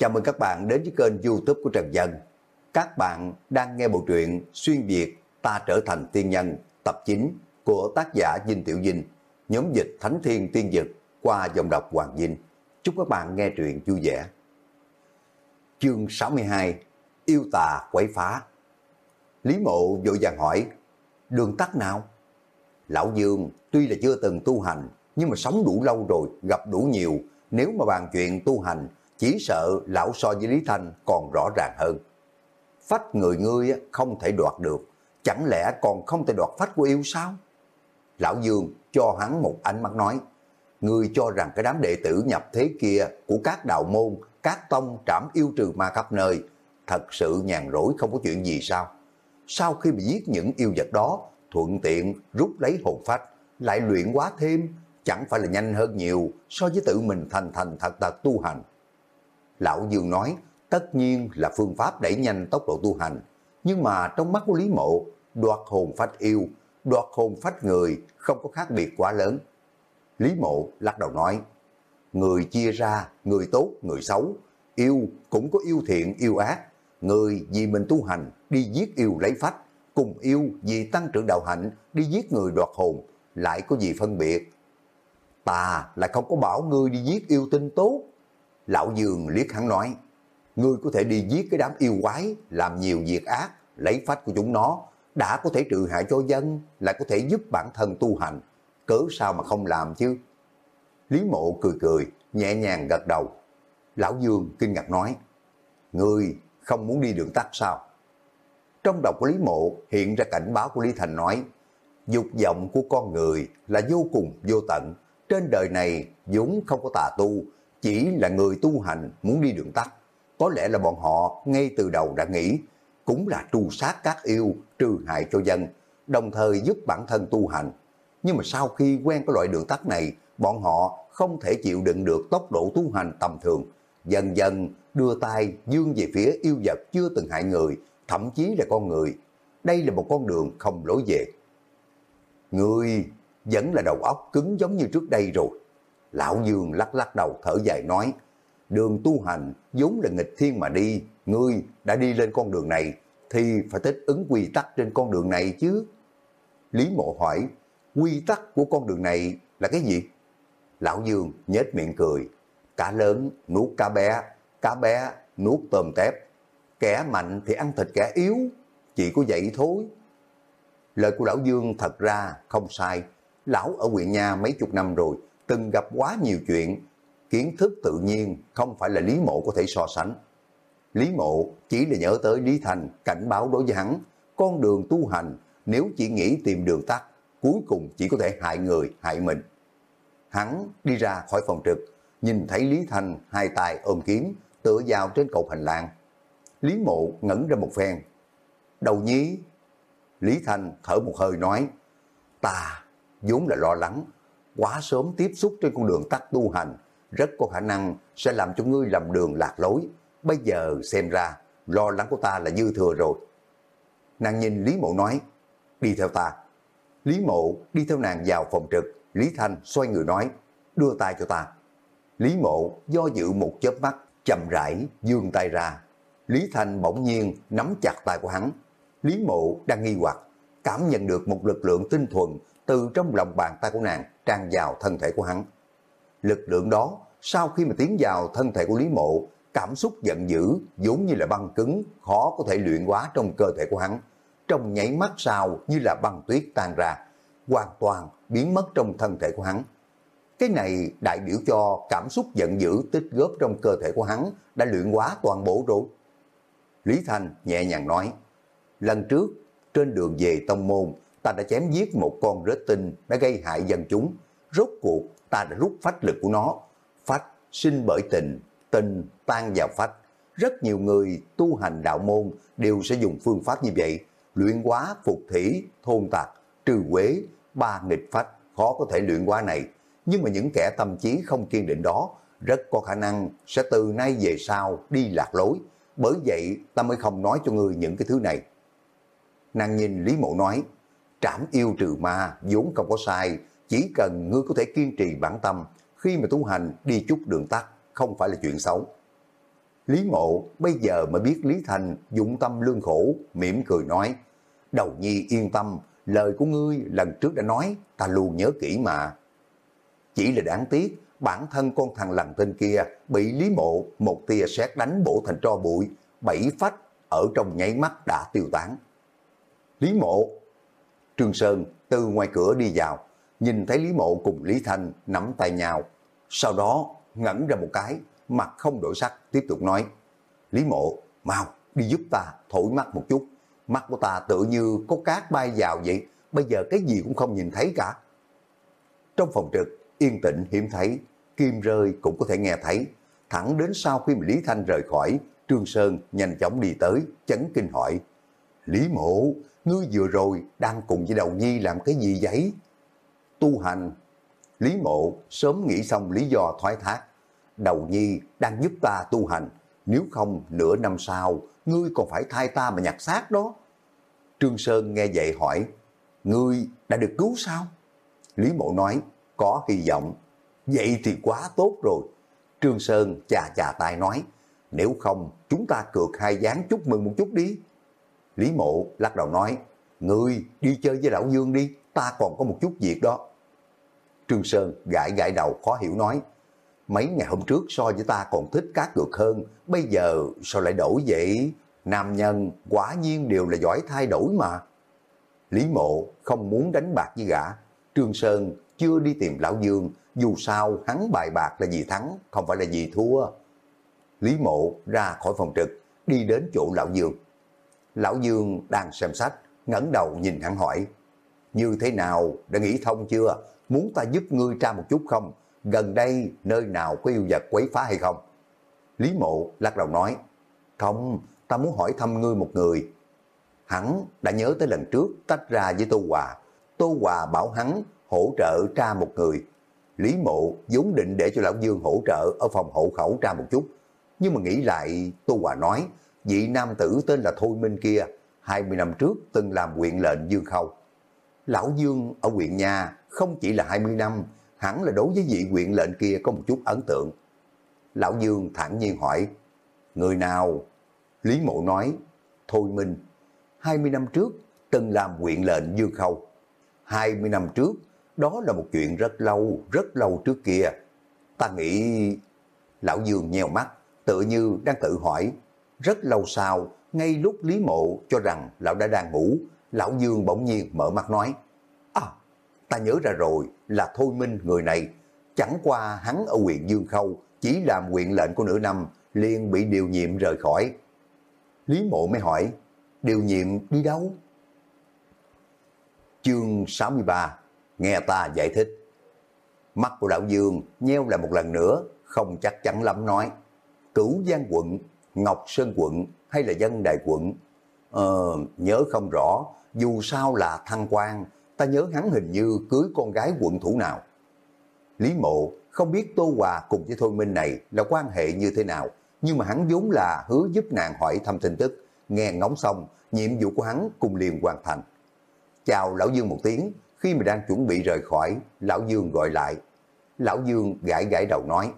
Chào mừng các bạn đến với kênh youtube của Trần Dân. Các bạn đang nghe bộ truyện Xuyên Việt Ta Trở Thành Tiên Nhân tập 9 của tác giả Dinh Tiểu Dinh, nhóm dịch Thánh Thiên Tiên Dực qua dòng đọc Hoàng Dinh. Chúc các bạn nghe truyện vui vẻ. Chương 62 Yêu tà quấy phá Lý mộ vội vàng hỏi Đường tắt nào? Lão Dương tuy là chưa từng tu hành nhưng mà sống đủ lâu rồi, gặp đủ nhiều. Nếu mà bàn chuyện tu hành chỉ sợ lão so với Lý Thanh còn rõ ràng hơn. Phách người ngươi không thể đoạt được, chẳng lẽ còn không thể đoạt phách của yêu sao? Lão Dương cho hắn một ánh mắt nói, ngươi cho rằng cái đám đệ tử nhập thế kia của các đạo môn, các tông trảm yêu trừ ma khắp nơi, thật sự nhàn rỗi không có chuyện gì sao? Sau khi bị giết những yêu vật đó, thuận tiện rút lấy hồn phách, lại luyện quá thêm, chẳng phải là nhanh hơn nhiều so với tự mình thành thành thật thật tu hành. Lão Dương nói, tất nhiên là phương pháp đẩy nhanh tốc độ tu hành, nhưng mà trong mắt của Lý Mộ, đoạt hồn phách yêu, đoạt hồn phách người không có khác biệt quá lớn. Lý Mộ lắc đầu nói, người chia ra, người tốt, người xấu, yêu cũng có yêu thiện, yêu ác, người vì mình tu hành đi giết yêu lấy phách, cùng yêu vì tăng trưởng đạo hạnh đi giết người đoạt hồn, lại có gì phân biệt. Ta lại không có bảo ngươi đi giết yêu tinh tốt, Lão Dương liếc hắn nói, ngươi có thể đi giết cái đám yêu quái, làm nhiều việc ác, lấy phách của chúng nó, đã có thể trừ hại cho dân, lại có thể giúp bản thân tu hành, cớ sao mà không làm chứ? Lý mộ cười cười, nhẹ nhàng gật đầu. Lão Dương kinh ngạc nói, ngươi không muốn đi đường tắt sao? Trong đầu của Lý mộ hiện ra cảnh báo của Lý Thành nói, dục vọng của con người là vô cùng vô tận, trên đời này vốn không có tà tu, chỉ là người tu hành muốn đi đường tắt. Có lẽ là bọn họ ngay từ đầu đã nghĩ, cũng là tru sát các yêu, trừ hại cho dân, đồng thời giúp bản thân tu hành. Nhưng mà sau khi quen cái loại đường tắt này, bọn họ không thể chịu đựng được tốc độ tu hành tầm thường. Dần dần đưa tay dương về phía yêu vật chưa từng hại người, thậm chí là con người. Đây là một con đường không lối về. Người vẫn là đầu óc cứng giống như trước đây rồi. Lão Dương lắc lắc đầu thở dài nói, đường tu hành vốn là nghịch thiên mà đi, ngươi đã đi lên con đường này thì phải thích ứng quy tắc trên con đường này chứ. Lý mộ hỏi, quy tắc của con đường này là cái gì? Lão Dương nhếch miệng cười, cá lớn nuốt cá bé, cá bé nuốt tôm tép, kẻ mạnh thì ăn thịt kẻ yếu, chỉ có vậy thôi. Lời của Lão Dương thật ra không sai, Lão ở huyện nhà mấy chục năm rồi, từng gặp quá nhiều chuyện, kiến thức tự nhiên không phải là Lý Mộ có thể so sánh. Lý Mộ chỉ là nhớ tới Lý Thành cảnh báo đối với hắn, con đường tu hành nếu chỉ nghĩ tìm đường tắt, cuối cùng chỉ có thể hại người, hại mình. Hắn đi ra khỏi phòng trực, nhìn thấy Lý Thành hai tay ôm kiếm, tựa vào trên cầu hành lang. Lý Mộ ngẩn ra một phen. Đầu nhí, Lý Thành thở một hơi nói, ta vốn là lo lắng, quá sớm tiếp xúc trên con đường tắt tu hành, rất có khả năng sẽ làm cho ngươi lầm đường lạc lối. Bây giờ xem ra, lo lắng của ta là dư thừa rồi. Nàng nhìn Lý Mộ nói, đi theo ta. Lý Mộ đi theo nàng vào phòng trực, Lý Thanh xoay người nói, đưa tay cho ta. Lý Mộ do dự một chớp mắt, chậm rãi dương tay ra. Lý Thanh bỗng nhiên nắm chặt tay của hắn. Lý Mộ đang nghi hoặc, cảm nhận được một lực lượng tinh thuần từ trong lòng bàn tay của nàng tràn vào thân thể của hắn. Lực lượng đó, sau khi mà tiến vào thân thể của Lý Mộ, cảm xúc giận dữ, vốn như là băng cứng, khó có thể luyện hóa trong cơ thể của hắn. Trong nháy mắt sau như là băng tuyết tan ra, hoàn toàn biến mất trong thân thể của hắn. Cái này đại biểu cho cảm xúc giận dữ tích góp trong cơ thể của hắn đã luyện hóa toàn bộ rồi. Lý Thành nhẹ nhàng nói, lần trước trên đường về tông môn, ta đã chém giết một con rết tinh đã gây hại dân chúng. Rốt cuộc ta đã rút phách lực của nó. Phách sinh bởi tình, tình tan vào phách. Rất nhiều người tu hành đạo môn đều sẽ dùng phương pháp như vậy. Luyện hóa, phục thủy, thôn tạc, trừ quế, ba nghịch phách khó có thể luyện quá này. Nhưng mà những kẻ tâm trí không kiên định đó rất có khả năng sẽ từ nay về sau đi lạc lối. Bởi vậy ta mới không nói cho ngươi những cái thứ này. Nàng nhìn Lý Mộ nói, trảm yêu trừ ma vốn không có sai, chỉ cần ngươi có thể kiên trì bản tâm, khi mà tu hành đi chút đường tắt, không phải là chuyện xấu. Lý Mộ bây giờ mới biết Lý Thành dụng tâm lương khổ, mỉm cười nói, đầu nhi yên tâm, lời của ngươi lần trước đã nói, ta luôn nhớ kỹ mà. Chỉ là đáng tiếc, bản thân con thằng lằn tên kia bị Lý Mộ một tia sét đánh bổ thành tro bụi, bảy phách ở trong nháy mắt đã tiêu tán. Lý Mộ Trương Sơn từ ngoài cửa đi vào, nhìn thấy Lý Mộ cùng Lý Thanh nắm tay nhau. Sau đó ngẩn ra một cái, mặt không đổi sắc, tiếp tục nói. Lý Mộ, mau đi giúp ta thổi mắt một chút. Mắt của ta tự như có cát bay vào vậy, bây giờ cái gì cũng không nhìn thấy cả. Trong phòng trực, yên tĩnh hiếm thấy, kim rơi cũng có thể nghe thấy. Thẳng đến sau khi mà Lý Thanh rời khỏi, Trương Sơn nhanh chóng đi tới, chấn kinh hỏi. Lý Mộ, ngươi vừa rồi đang cùng với đầu nhi làm cái gì vậy? Tu hành. Lý Mộ sớm nghĩ xong lý do thoái thác. Đầu nhi đang giúp ta tu hành, nếu không nửa năm sau, ngươi còn phải thay ta mà nhặt xác đó. Trương Sơn nghe vậy hỏi, ngươi đã được cứu sao? Lý Mộ nói, có hy vọng. Vậy thì quá tốt rồi. Trương Sơn chà chà tay nói, nếu không chúng ta cược hai gián chúc mừng một chút đi. Lý Mộ lắc đầu nói, Ngươi đi chơi với Lão Dương đi, ta còn có một chút việc đó. Trương Sơn gãi gãi đầu khó hiểu nói, mấy ngày hôm trước so với ta còn thích cá cược hơn, bây giờ sao lại đổi vậy? Nam nhân quả nhiên đều là giỏi thay đổi mà. Lý Mộ không muốn đánh bạc với gã. Trương Sơn chưa đi tìm Lão Dương, dù sao hắn bài bạc là gì thắng, không phải là gì thua. Lý Mộ ra khỏi phòng trực, đi đến chỗ Lão Dương. Lão Dương đang xem sách, ngẩng đầu nhìn hắn hỏi, như thế nào, đã nghĩ thông chưa? Muốn ta giúp ngươi tra một chút không? Gần đây nơi nào có yêu vật quấy phá hay không? Lý mộ lắc đầu nói, không, ta muốn hỏi thăm ngươi một người. Hắn đã nhớ tới lần trước tách ra với Tô Hòa. Tô Hòa bảo hắn hỗ trợ tra một người. Lý mộ vốn định để cho Lão Dương hỗ trợ ở phòng hộ khẩu tra một chút. Nhưng mà nghĩ lại Tô Hòa nói, vị nam tử tên là Thôi Minh kia 20 năm trước từng làm huyện lệnh Dương Khâu. Lão Dương ở huyện nhà không chỉ là 20 năm, hẳn là đối với vị huyện lệnh kia có một chút ấn tượng. Lão Dương thản nhiên hỏi, người nào? Lý Mộ nói, Thôi Minh, 20 năm trước từng làm huyện lệnh Dương Khâu. 20 năm trước, đó là một chuyện rất lâu, rất lâu trước kia. Ta nghĩ... Lão Dương nheo mắt, tự như đang tự hỏi. Rất lâu sau, ngay lúc Lý Mộ cho rằng lão đã đang ngủ, lão Dương bỗng nhiên mở mắt nói, À, ta nhớ ra rồi, là Thôi Minh người này, chẳng qua hắn ở huyện Dương Khâu, chỉ làm quyện lệnh của nửa năm, liền bị điều nhiệm rời khỏi. Lý Mộ mới hỏi, điều nhiệm đi đâu? Chương 63, nghe ta giải thích. Mắt của lão Dương nheo lại một lần nữa, không chắc chắn lắm nói. Cửu Giang quận, Ngọc Sơn quận hay là dân đại quận. Ờ, nhớ không rõ, dù sao là thăng quan, ta nhớ hắn hình như cưới con gái quận thủ nào. Lý mộ không biết Tô Hòa cùng với Thôi Minh này là quan hệ như thế nào, nhưng mà hắn vốn là hứa giúp nàng hỏi thăm tin tức, nghe ngóng xong, nhiệm vụ của hắn cùng liền hoàn thành. Chào Lão Dương một tiếng, khi mà đang chuẩn bị rời khỏi, Lão Dương gọi lại. Lão Dương gãi gãi đầu nói,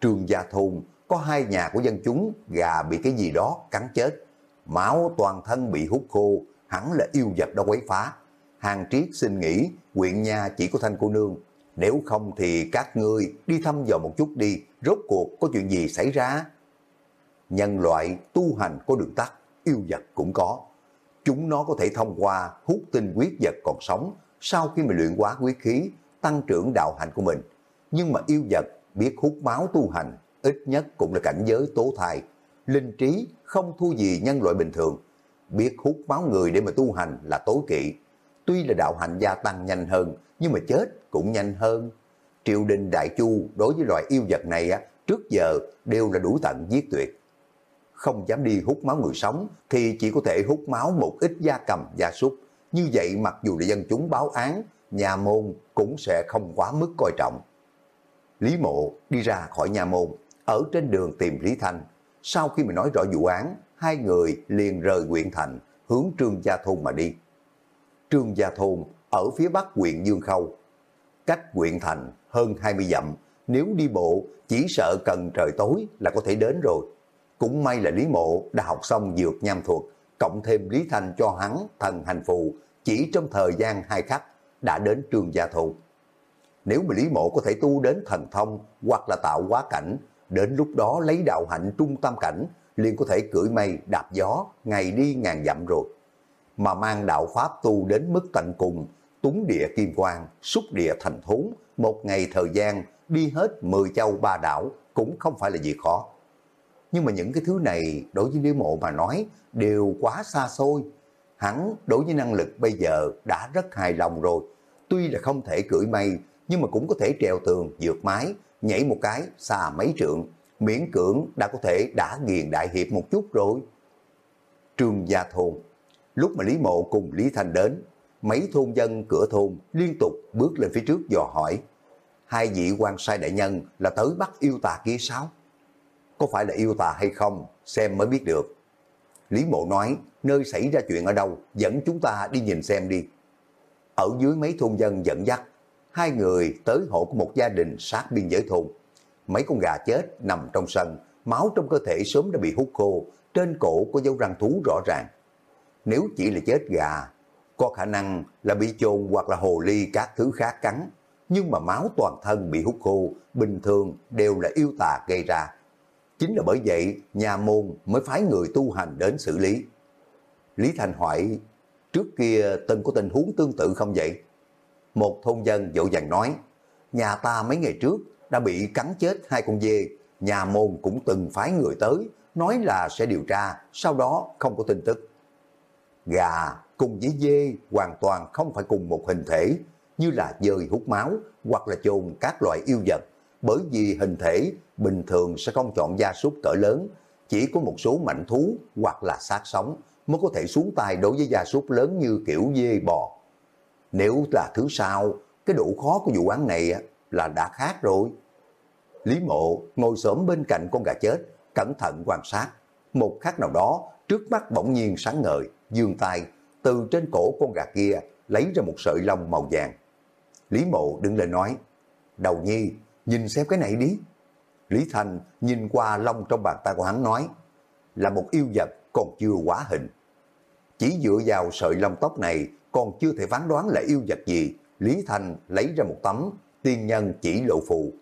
Trường Gia Thôn có hai nhà của dân chúng gà bị cái gì đó cắn chết. Máu toàn thân bị hút khô, hẳn là yêu vật đã quấy phá. Hàng triết xin nghĩ, quyện nhà chỉ có thanh cô nương. Nếu không thì các ngươi đi thăm dò một chút đi, rốt cuộc có chuyện gì xảy ra? Nhân loại tu hành có đường tắt, yêu vật cũng có. Chúng nó có thể thông qua hút tinh quyết vật còn sống, sau khi mà luyện hóa quyết khí, tăng trưởng đạo hành của mình. Nhưng mà yêu vật biết hút máu tu hành ít nhất cũng là cảnh giới tố thai. Linh trí không thua gì nhân loại bình thường. Biết hút máu người để mà tu hành là tối kỵ. Tuy là đạo hành gia tăng nhanh hơn, nhưng mà chết cũng nhanh hơn. Triều đình Đại Chu đối với loại yêu vật này á, trước giờ đều là đủ tận giết tuyệt. Không dám đi hút máu người sống thì chỉ có thể hút máu một ít gia cầm, gia súc. Như vậy mặc dù là dân chúng báo án, nhà môn cũng sẽ không quá mức coi trọng. Lý mộ đi ra khỏi nhà môn, ở trên đường tìm Lý Thanh. Sau khi mình nói rõ vụ án, hai người liền rời huyện thành, hướng Trương Gia Thôn mà đi. Trương Gia Thôn ở phía bắc huyện Dương Khâu. Cách huyện thành hơn 20 dặm, nếu đi bộ chỉ sợ cần trời tối là có thể đến rồi. Cũng may là Lý Mộ đã học xong dược nham thuật, cộng thêm Lý Thanh cho hắn thần hành phù, chỉ trong thời gian hai khắc đã đến trường gia thôn. Nếu mà Lý Mộ có thể tu đến thần thông hoặc là tạo hóa cảnh, đến lúc đó lấy đạo hạnh trung tam cảnh, liền có thể cưỡi mây đạp gió, ngày đi ngàn dặm rồi. Mà mang đạo pháp tu đến mức tận cùng, túng địa kim quang, xúc địa thành thốn, một ngày thời gian đi hết 10 châu ba đảo cũng không phải là gì khó. Nhưng mà những cái thứ này đối với Liễu Mộ mà nói đều quá xa xôi. Hắn đối với năng lực bây giờ đã rất hài lòng rồi. Tuy là không thể cưỡi mây nhưng mà cũng có thể treo tường, vượt mái, nhảy một cái xa mấy trượng. Miễn cưỡng đã có thể đã nghiền đại hiệp một chút rồi. Trương Gia Thôn Lúc mà Lý Mộ cùng Lý Thanh đến, mấy thôn dân cửa thôn liên tục bước lên phía trước dò hỏi. Hai vị quan sai đại nhân là tới bắt yêu tà kia sao? Có phải là yêu tà hay không? Xem mới biết được. Lý Mộ nói, nơi xảy ra chuyện ở đâu, dẫn chúng ta đi nhìn xem đi. Ở dưới mấy thôn dân dẫn dắt, hai người tới hộ của một gia đình sát biên giới thôn. Mấy con gà chết nằm trong sân, máu trong cơ thể sớm đã bị hút khô, trên cổ có dấu răng thú rõ ràng. Nếu chỉ là chết gà, có khả năng là bị chôn hoặc là hồ ly các thứ khác cắn. Nhưng mà máu toàn thân bị hút khô, bình thường đều là yêu tà gây ra. Chính là bởi vậy nhà môn mới phái người tu hành đến xử lý. Lý Thành hỏi, trước kia từng có tình huống tương tự không vậy? Một thôn dân dỗ dàng nói, nhà ta mấy ngày trước đã bị cắn chết hai con dê, nhà môn cũng từng phái người tới, nói là sẽ điều tra, sau đó không có tin tức. Gà cùng với dê hoàn toàn không phải cùng một hình thể, như là dơi hút máu hoặc là chôn các loại yêu vật, bởi vì hình thể bình thường sẽ không chọn gia súc cỡ lớn, chỉ có một số mạnh thú hoặc là sát sống mới có thể xuống tay đối với gia súc lớn như kiểu dê bò. Nếu là thứ sau, cái độ khó của vụ án này là đã khác rồi. Lý mộ ngồi xổm bên cạnh con gà chết, cẩn thận quan sát. Một khắc nào đó, trước mắt bỗng nhiên sáng ngời, dương tay, từ trên cổ con gà kia lấy ra một sợi lông màu vàng. Lý mộ đứng lên nói, đầu nhi, nhìn xem cái này đi. Lý Thành nhìn qua lông trong bàn tay của hắn nói, là một yêu vật còn chưa quá hình. Chỉ dựa vào sợi lông tóc này còn chưa thể phán đoán là yêu vật gì, Lý Thành lấy ra một tấm tiên nhân chỉ lộ phù,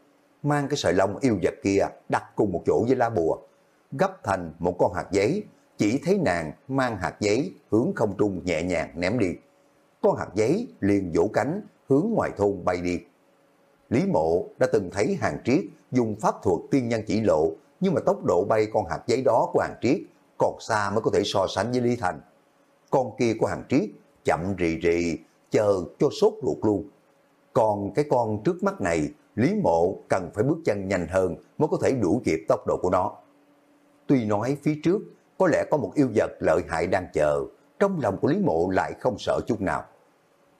mang cái sợi lông yêu vật kia đặt cùng một chỗ với lá bùa, gấp thành một con hạt giấy, chỉ thấy nàng mang hạt giấy hướng không trung nhẹ nhàng ném đi. Con hạt giấy liền vỗ cánh hướng ngoài thôn bay đi. Lý Mộ đã từng thấy hàng triết dùng pháp thuật tiên nhân chỉ lộ, nhưng mà tốc độ bay con hạt giấy đó của hàng triết còn xa mới có thể so sánh với Lý Thành. Con kia của hàng triết chậm rì rì, chờ cho sốt ruột luôn. Còn cái con trước mắt này, Lý Mộ cần phải bước chân nhanh hơn mới có thể đuổi kịp tốc độ của nó. Tuy nói phía trước có lẽ có một yêu vật lợi hại đang chờ, trong lòng của Lý Mộ lại không sợ chút nào.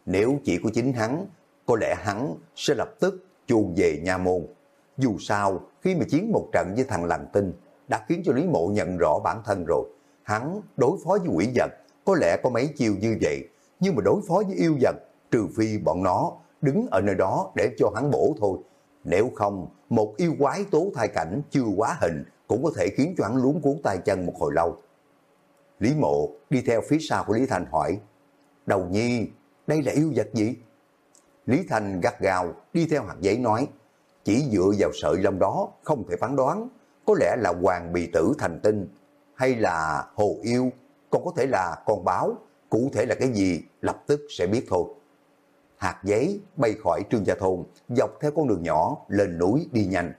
Nếu chỉ có chính hắn, có lẽ hắn sẽ lập tức chuồn về nhà môn. Dù sao, khi mà chiến một trận với thằng làng tinh, đã khiến cho Lý Mộ nhận rõ bản thân rồi. Hắn đối phó với quỷ vật, có lẽ có mấy chiêu như vậy, nhưng mà đối phó với yêu vật, trừ phi bọn nó đứng ở nơi đó để cho hắn bổ thôi. Nếu không, một yêu quái tố thai cảnh chưa quá hình cũng có thể khiến cho hắn luống cuốn tay chân một hồi lâu. Lý Mộ đi theo phía sau của Lý Thành hỏi, Đầu nhi, đây là yêu vật gì? Lý Thành gắt gào đi theo hạt giấy nói, chỉ dựa vào sợi lông đó không thể phán đoán, có lẽ là hoàng bì tử thành tinh, hay là hồ yêu, còn có thể là con báo, cụ thể là cái gì lập tức sẽ biết thôi. Hạt giấy bay khỏi trương gia thôn, dọc theo con đường nhỏ lên núi đi nhanh.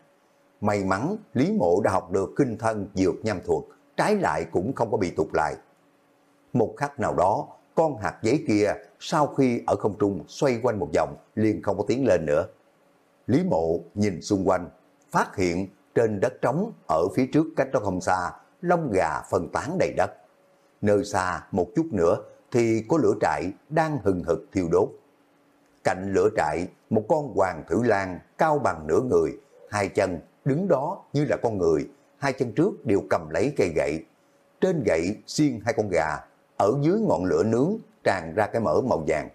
May mắn Lý Mộ đã học được kinh thân dược nhâm thuật, trái lại cũng không có bị tụt lại. Một khắc nào đó, con hạt giấy kia sau khi ở không trung xoay quanh một vòng liền không có tiến lên nữa. Lý Mộ nhìn xung quanh, phát hiện trên đất trống ở phía trước cách đó không xa, lông gà phân tán đầy đất. Nơi xa một chút nữa thì có lửa trại đang hừng hực thiêu đốt. Cạnh lửa trại, một con hoàng thử lan cao bằng nửa người, hai chân đứng đó như là con người, hai chân trước đều cầm lấy cây gậy. Trên gậy xiên hai con gà, ở dưới ngọn lửa nướng tràn ra cái mỡ màu vàng.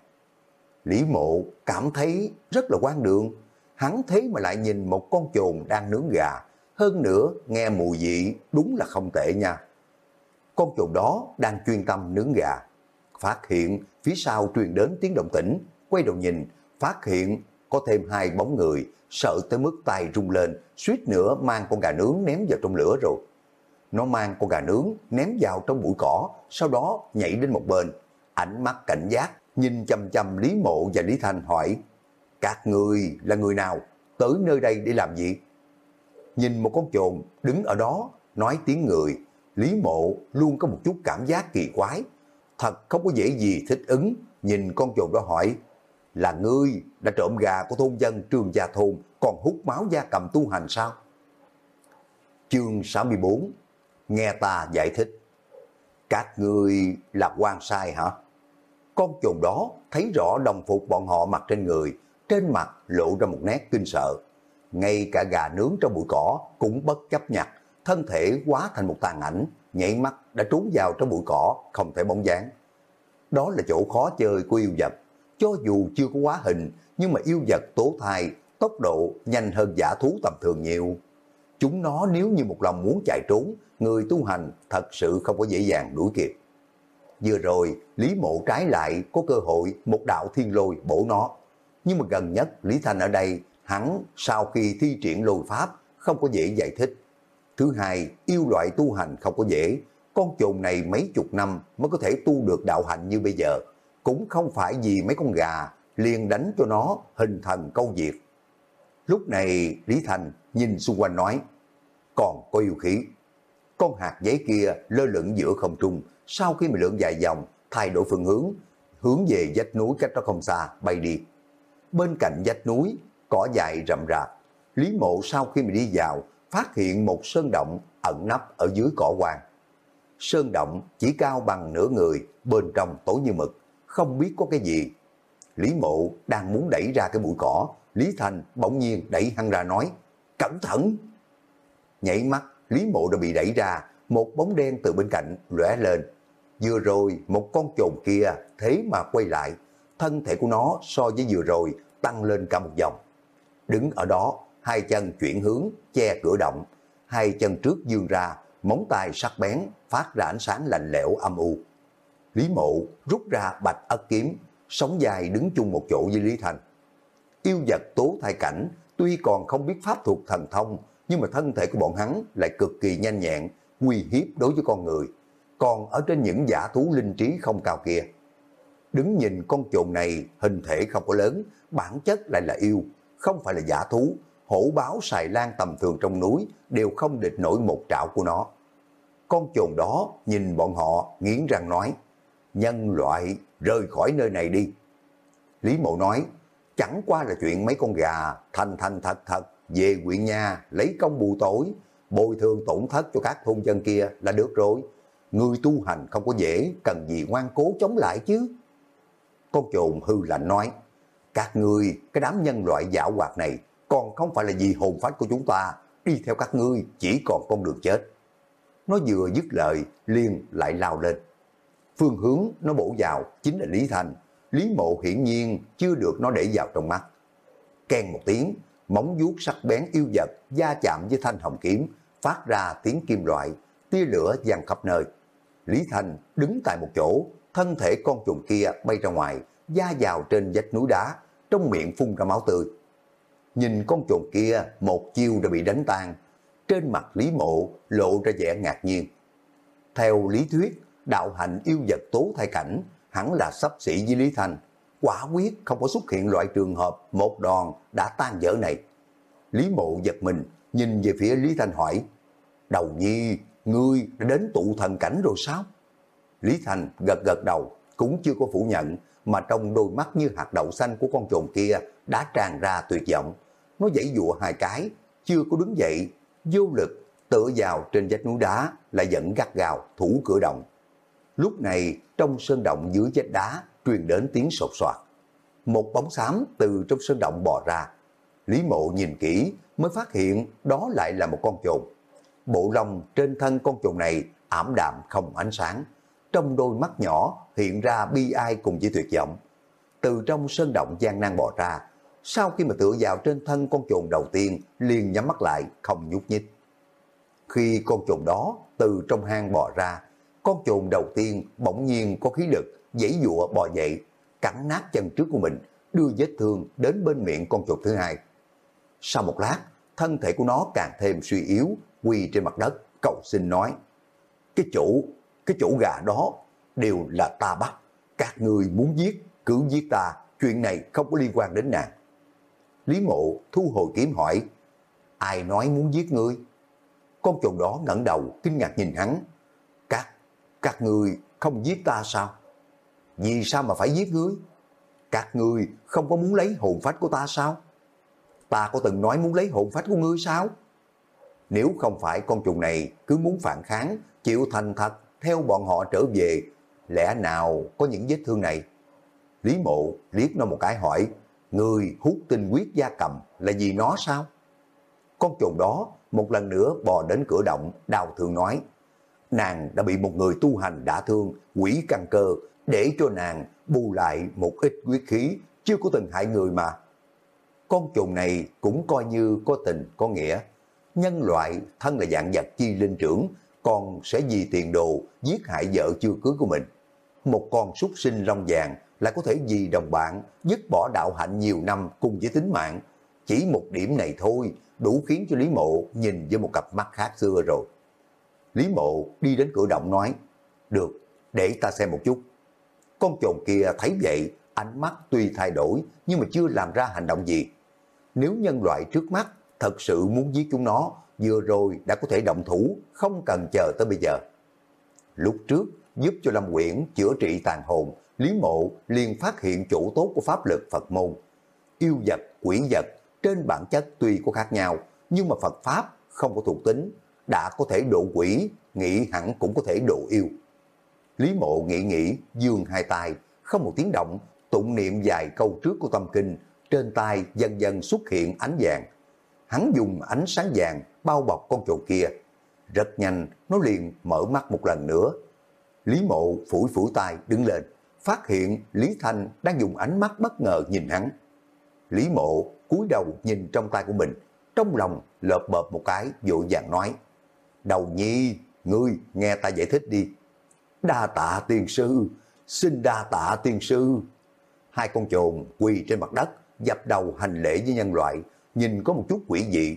Lý mộ cảm thấy rất là quan đường, hắn thấy mà lại nhìn một con chồn đang nướng gà, hơn nữa nghe mùi vị đúng là không tệ nha. Con chồn đó đang chuyên tâm nướng gà, phát hiện phía sau truyền đến tiếng động tĩnh, quay đầu nhìn, phát hiện có thêm hai bóng người, sợ tới mức tay rung lên, suýt nữa mang con gà nướng ném vào trong lửa rồi. Nó mang con gà nướng ném vào trong bụi cỏ, sau đó nhảy đến một bên, ánh mắt cảnh giác, nhìn chăm chăm Lý Mộ và Lý Thanh hỏi, các người là người nào, tới nơi đây để làm gì? Nhìn một con trồn đứng ở đó, nói tiếng người, Lý Mộ luôn có một chút cảm giác kỳ quái, thật không có dễ gì thích ứng, nhìn con trồn đó hỏi, là ngươi đã trộm gà của thôn dân trường gia thôn còn hút máu da cầm tu hành sao? Chương 64 Nghe ta giải thích Các ngươi là quan sai hả? Con chồn đó thấy rõ đồng phục bọn họ mặc trên người, trên mặt lộ ra một nét kinh sợ. Ngay cả gà nướng trong bụi cỏ cũng bất chấp nhặt, thân thể quá thành một tàn ảnh, nhảy mắt đã trốn vào trong bụi cỏ, không thể bóng dáng. Đó là chỗ khó chơi của yêu vật. Cho dù chưa có quá hình, nhưng mà yêu vật tố thai, tốc độ nhanh hơn giả thú tầm thường nhiều. Chúng nó nếu như một lòng muốn chạy trốn, người tu hành thật sự không có dễ dàng đuổi kịp. Vừa rồi, Lý Mộ trái lại có cơ hội một đạo thiên lôi bổ nó. Nhưng mà gần nhất Lý Thanh ở đây, hắn sau khi thi triển lôi pháp không có dễ giải thích. Thứ hai, yêu loại tu hành không có dễ. Con trồn này mấy chục năm mới có thể tu được đạo hạnh như bây giờ. Cũng không phải vì mấy con gà liền đánh cho nó hình thần câu diệt. Lúc này Lý Thành nhìn xung quanh nói, còn có yêu khí. Con hạt giấy kia lơ lửng giữa không trung, sau khi mà lượn dài dòng, thay đổi phương hướng, hướng về vách núi cách đó không xa, bay đi. Bên cạnh vách núi, cỏ dài rậm rạp. Lý mộ sau khi mà đi vào, phát hiện một sơn động ẩn nấp ở dưới cỏ hoang. Sơn động chỉ cao bằng nửa người, bên trong tối như mực, không biết có cái gì. Lý mộ đang muốn đẩy ra cái bụi cỏ, Lý Thành bỗng nhiên đẩy hắn ra nói, cẩn thận! Nhảy mắt, Lý mộ đã bị đẩy ra, một bóng đen từ bên cạnh lóe lên. Vừa rồi, một con trồn kia thế mà quay lại, thân thể của nó so với vừa rồi tăng lên cả một vòng. Đứng ở đó, hai chân chuyển hướng, che cửa động, hai chân trước dương ra, móng tay sắc bén, phát ra ánh sáng lạnh lẽo âm u. Lý mộ rút ra bạch ất kiếm, sống dài đứng chung một chỗ với Lý Thành. Yêu vật tố thai cảnh, tuy còn không biết pháp thuộc thần thông, nhưng mà thân thể của bọn hắn lại cực kỳ nhanh nhẹn, nguy hiếp đối với con người. Còn ở trên những giả thú linh trí không cao kia, đứng nhìn con trồn này hình thể không có lớn, bản chất lại là yêu, không phải là giả thú, hổ báo xài lan tầm thường trong núi đều không địch nổi một trạo của nó. Con chồn đó nhìn bọn họ nghiến răng nói, nhân loại rời khỏi nơi này đi. Lý mộ nói, chẳng qua là chuyện mấy con gà thành thành thật thật về huyện nhà lấy công bù tối, bồi thường tổn thất cho các thôn dân kia là được rồi. Người tu hành không có dễ, cần gì ngoan cố chống lại chứ. Con trồn hư lạnh nói, các ngươi, cái đám nhân loại giả hoạt này, còn không phải là vì hồn phách của chúng ta, đi theo các ngươi chỉ còn con đường chết. Nó vừa dứt lời, liền lại lao lên. Phương hướng nó bổ vào chính là Lý Thành. Lý Mộ hiển nhiên chưa được nó để vào trong mắt. Ken một tiếng, móng vuốt sắc bén yêu vật da chạm với thanh hồng kiếm, phát ra tiếng kim loại, tia lửa dàn khắp nơi. Lý Thành đứng tại một chỗ, thân thể con trùng kia bay ra ngoài, da vào trên vách núi đá, trong miệng phun ra máu tươi. Nhìn con trùng kia, một chiêu đã bị đánh tan. Trên mặt Lý Mộ lộ ra vẻ ngạc nhiên. Theo lý thuyết, đạo hạnh yêu vật tố thai cảnh hẳn là sắp xỉ với Lý Thành. Quả quyết không có xuất hiện loại trường hợp một đòn đã tan dở này. Lý Mộ giật mình, nhìn về phía Lý Thành hỏi, Đầu nhi, ngươi đã đến tụ thần cảnh rồi sao? Lý Thành gật gật đầu, cũng chưa có phủ nhận, mà trong đôi mắt như hạt đậu xanh của con trồn kia đã tràn ra tuyệt vọng. Nó dãy dụa hai cái, chưa có đứng dậy, vô lực, tựa vào trên vách núi đá, lại dẫn gắt gào thủ cửa động. Lúc này, trong sơn động dưới vách đá, truyền đến tiếng sột soạt. Một bóng xám từ trong sơn động bò ra. Lý mộ nhìn kỹ mới phát hiện đó lại là một con trồn. Bộ lông trên thân con trồn này ảm đạm không ánh sáng. Trong đôi mắt nhỏ hiện ra bi ai cùng với tuyệt vọng. Từ trong sơn động gian nan bò ra, sau khi mà tựa vào trên thân con trồn đầu tiên liền nhắm mắt lại không nhúc nhích. Khi con trồn đó từ trong hang bò ra, con trồn đầu tiên bỗng nhiên có khí lực, dãy dụa bò dậy, cắn nát chân trước của mình, đưa vết thương đến bên miệng con trồn thứ hai. Sau một lát, thân thể của nó càng thêm suy yếu, quỳ trên mặt đất, cầu xin nói, cái chủ, cái chủ gà đó đều là ta bắt, các người muốn giết, cứ giết ta, chuyện này không có liên quan đến nàng. Lý mộ thu hồi kiếm hỏi, ai nói muốn giết ngươi? Con chồn đó ngẩng đầu, kinh ngạc nhìn hắn. Các, các người không giết ta sao? Vì sao mà phải giết ngươi? Các ngươi không có muốn lấy hồn phách của ta sao? Ta có từng nói muốn lấy hồn phách của ngươi sao? Nếu không phải con trùng này cứ muốn phản kháng, chịu thành thật, theo bọn họ trở về, lẽ nào có những vết thương này? Lý mộ liếc nó một cái hỏi, người hút tinh huyết gia cầm là vì nó sao? Con trùng đó một lần nữa bò đến cửa động, đào thương nói, nàng đã bị một người tu hành đả thương, quỷ căn cơ, để cho nàng bù lại một ít huyết khí, chưa có từng hại người mà. Con trùng này cũng coi như có tình, có nghĩa. Nhân loại thân là dạng vật chi linh trưởng, còn sẽ vì tiền đồ giết hại vợ chưa cưới của mình. Một con súc sinh long vàng lại có thể vì đồng bạn dứt bỏ đạo hạnh nhiều năm cùng với tính mạng. Chỉ một điểm này thôi đủ khiến cho Lý Mộ nhìn với một cặp mắt khác xưa rồi. Lý Mộ đi đến cửa động nói, được, để ta xem một chút. Con trồn kia thấy vậy, ánh mắt tuy thay đổi nhưng mà chưa làm ra hành động gì. Nếu nhân loại trước mắt thật sự muốn giết chúng nó, vừa rồi đã có thể động thủ, không cần chờ tới bây giờ. Lúc trước, giúp cho Lâm Quyển chữa trị tàn hồn, Lý Mộ liền phát hiện chủ tốt của pháp lực Phật môn. Yêu vật, quỷ vật, trên bản chất tuy có khác nhau, nhưng mà Phật Pháp không có thuộc tính, đã có thể độ quỷ, nghĩ hẳn cũng có thể độ yêu. Lý mộ nghĩ nghĩ, dương hai tay, không một tiếng động, tụng niệm vài câu trước của tâm kinh, trên tay dần dần xuất hiện ánh vàng. Hắn dùng ánh sáng vàng bao bọc con trồn kia. Rất nhanh, nó liền mở mắt một lần nữa. Lý mộ phủi phủi tay đứng lên, phát hiện Lý Thanh đang dùng ánh mắt bất ngờ nhìn hắn. Lý mộ cúi đầu nhìn trong tay của mình, trong lòng lợp bợp một cái, vội vàng nói. Đầu nhi, ngươi nghe ta giải thích đi. Đa tạ tiên sư, xin đa tạ tiên sư. Hai con trồn quỳ trên mặt đất, dập đầu hành lễ với nhân loại, nhìn có một chút quỷ dị.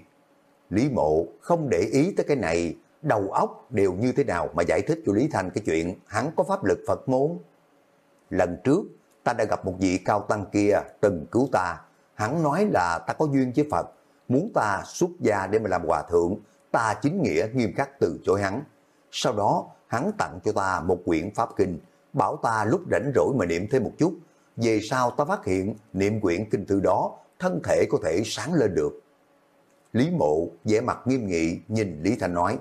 Lý mộ không để ý tới cái này, đầu óc đều như thế nào mà giải thích cho Lý Thanh cái chuyện hắn có pháp lực Phật môn. Lần trước, ta đã gặp một vị cao tăng kia từng cứu ta. Hắn nói là ta có duyên với Phật, muốn ta xuất gia để mà làm hòa thượng, ta chính nghĩa nghiêm khắc từ chối hắn. Sau đó, hắn tặng cho ta một quyển pháp kinh, bảo ta lúc rảnh rỗi mà niệm thêm một chút. Về sau ta phát hiện niệm quyển kinh thư đó, thân thể có thể sáng lên được. Lý mộ vẻ mặt nghiêm nghị nhìn Lý Thanh nói,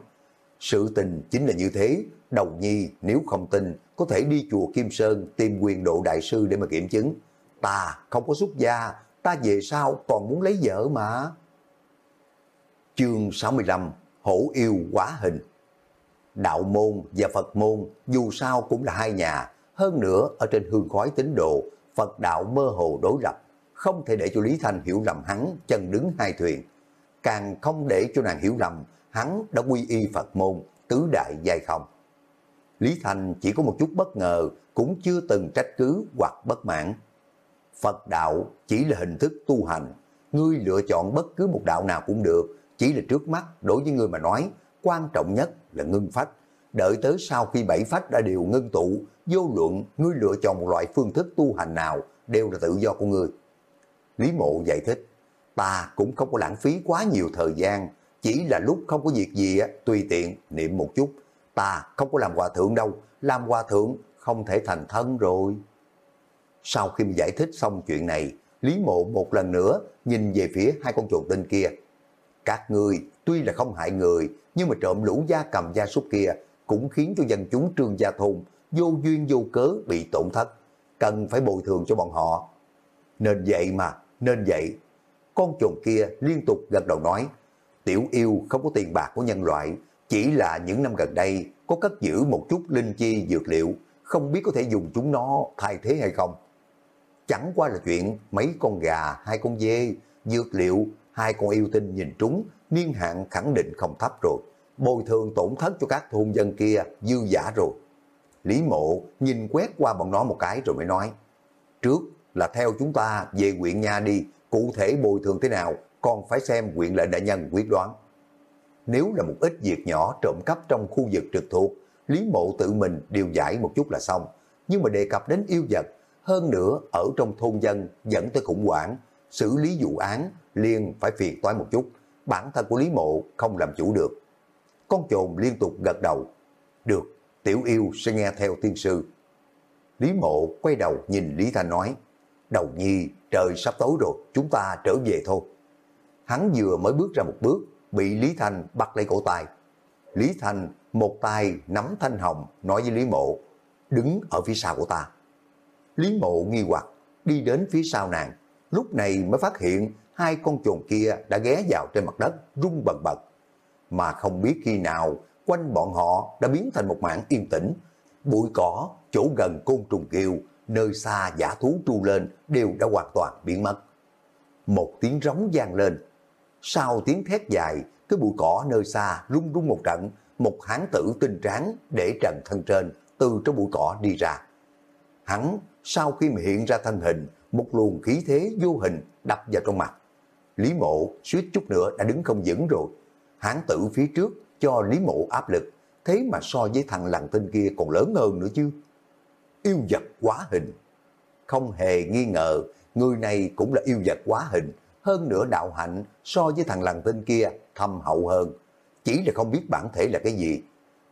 sự tình chính là như thế, đầu nhi nếu không tin có thể đi chùa Kim Sơn tìm quyền độ đại sư để mà kiểm chứng. Ta không có xuất gia, ta về sau còn muốn lấy vợ mà. Chương 65 Hổ yêu quá hình Đạo môn và Phật môn dù sao cũng là hai nhà, hơn nữa ở trên hương khói tín độ Phật đạo mơ hồ đối lập, không thể để cho Lý Thanh hiểu lầm hắn chân đứng hai thuyền. Càng không để cho nàng hiểu lầm, hắn đã quy y Phật môn, tứ đại giai không. Lý Thanh chỉ có một chút bất ngờ, cũng chưa từng trách cứ hoặc bất mãn. Phật đạo chỉ là hình thức tu hành, ngươi lựa chọn bất cứ một đạo nào cũng được, chỉ là trước mắt đối với ngươi mà nói, quan trọng nhất là ngưng phách. Đợi tới sau khi bảy phách đã đều ngưng tụ, vô luận ngươi lựa chọn một loại phương thức tu hành nào đều là tự do của ngươi. Lý mộ giải thích, ta cũng không có lãng phí quá nhiều thời gian, chỉ là lúc không có việc gì tùy tiện niệm một chút. Ta không có làm hòa thượng đâu, làm hòa thượng không thể thành thân rồi. Sau khi giải thích xong chuyện này, Lý mộ một lần nữa nhìn về phía hai con chuột tên kia. Các người tuy là không hại người, nhưng mà trộm lũ gia cầm gia súc kia cũng khiến cho dân chúng trương gia thôn vô duyên vô cớ bị tổn thất, cần phải bồi thường cho bọn họ. Nên vậy mà, nên vậy. Con chuột kia liên tục gật đầu nói, tiểu yêu không có tiền bạc của nhân loại, chỉ là những năm gần đây có cất giữ một chút linh chi dược liệu, không biết có thể dùng chúng nó thay thế hay không. Chẳng qua là chuyện mấy con gà, hai con dê, dược liệu, hai con yêu tinh nhìn trúng, niên hạn khẳng định không thấp rồi. bồi thường tổn thất cho các thôn dân kia dư giả rồi. Lý mộ nhìn quét qua bọn nó một cái rồi mới nói, trước là theo chúng ta về huyện nhà đi, cụ thể bồi thường thế nào, còn phải xem huyện lợi đại nhân quyết đoán. Nếu là một ít việc nhỏ trộm cắp trong khu vực trực thuộc, Lý mộ tự mình điều giải một chút là xong. Nhưng mà đề cập đến yêu vật, hơn nữa ở trong thôn dân dẫn tới khủng hoảng, xử lý vụ án liền phải phiền toái một chút, bản thân của Lý Mộ không làm chủ được. Con trồn liên tục gật đầu, được, tiểu yêu sẽ nghe theo tiên sư. Lý Mộ quay đầu nhìn Lý Thanh nói, đầu nhi trời sắp tối rồi, chúng ta trở về thôi. Hắn vừa mới bước ra một bước, bị Lý Thanh bắt lấy cổ tay. Lý Thanh một tay nắm thanh hồng nói với Lý Mộ, đứng ở phía sau của ta. Lý Mộ nghi hoặc đi đến phía sau nàng, lúc này mới phát hiện hai con chuồn kia đã ghé vào trên mặt đất rung bần bật. Mà không biết khi nào quanh bọn họ đã biến thành một mảng yên tĩnh, bụi cỏ, chỗ gần côn trùng kêu, nơi xa giả thú tru lên đều đã hoàn toàn biến mất. Một tiếng rống vang lên, sau tiếng thét dài, cái bụi cỏ nơi xa rung rung một trận, một hán tử tinh tráng để trần thân trên từ trong bụi cỏ đi ra. Hắn sau khi mà hiện ra thân hình, một luồng khí thế vô hình đập vào trong mặt. Lý mộ suýt chút nữa đã đứng không vững rồi. Hán tử phía trước cho Lý mộ áp lực, thế mà so với thằng lằn tinh kia còn lớn hơn nữa chứ. Yêu vật quá hình. Không hề nghi ngờ, người này cũng là yêu vật quá hình, hơn nữa đạo hạnh so với thằng lằn tinh kia thâm hậu hơn. Chỉ là không biết bản thể là cái gì.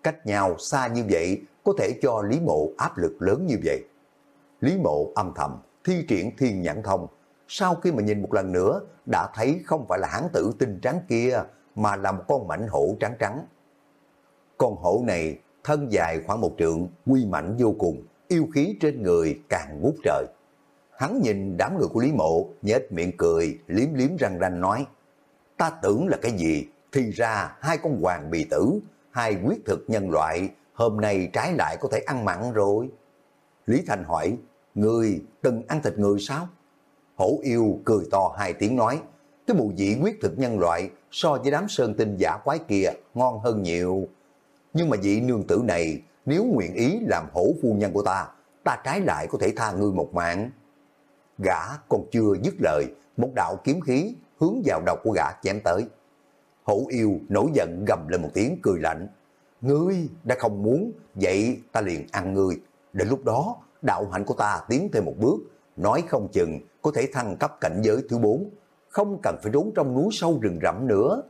Cách nhau xa như vậy có thể cho Lý Mộ áp lực lớn như vậy. Lý Mộ âm thầm, thi triển thiên nhãn thông. Sau khi mà nhìn một lần nữa, đã thấy không phải là hán tử tinh trắng kia, mà là một con mảnh hổ trắng trắng. Con hổ này thân dài khoảng một trượng, quy mảnh vô cùng, yêu khí trên người càng ngút trời. Hắn nhìn đám người của Lý Mộ, nhếch miệng cười, liếm liếm răng ranh nói, ta tưởng là cái gì, thì ra hai con hoàng bì tử, hai quyết thực nhân loại, hôm nay trái lại có thể ăn mặn rồi. Lý Thành hỏi, người từng ăn thịt người sao? Hổ yêu cười to hai tiếng nói, cái mùi vị quyết thực nhân loại so với đám sơn tinh giả quái kia ngon hơn nhiều. Nhưng mà vị nương tử này nếu nguyện ý làm hổ phu nhân của ta, ta trái lại có thể tha ngươi một mạng. Gã còn chưa dứt lời, một đạo kiếm khí hướng vào đầu của gã chém tới. Hổ yêu nổi giận gầm lên một tiếng cười lạnh. Ngươi đã không muốn, vậy ta liền ăn ngươi. Đến lúc đó, đạo hạnh của ta tiến thêm một bước, nói không chừng có thể thăng cấp cảnh giới thứ bốn, không cần phải trốn trong núi sâu rừng rậm nữa.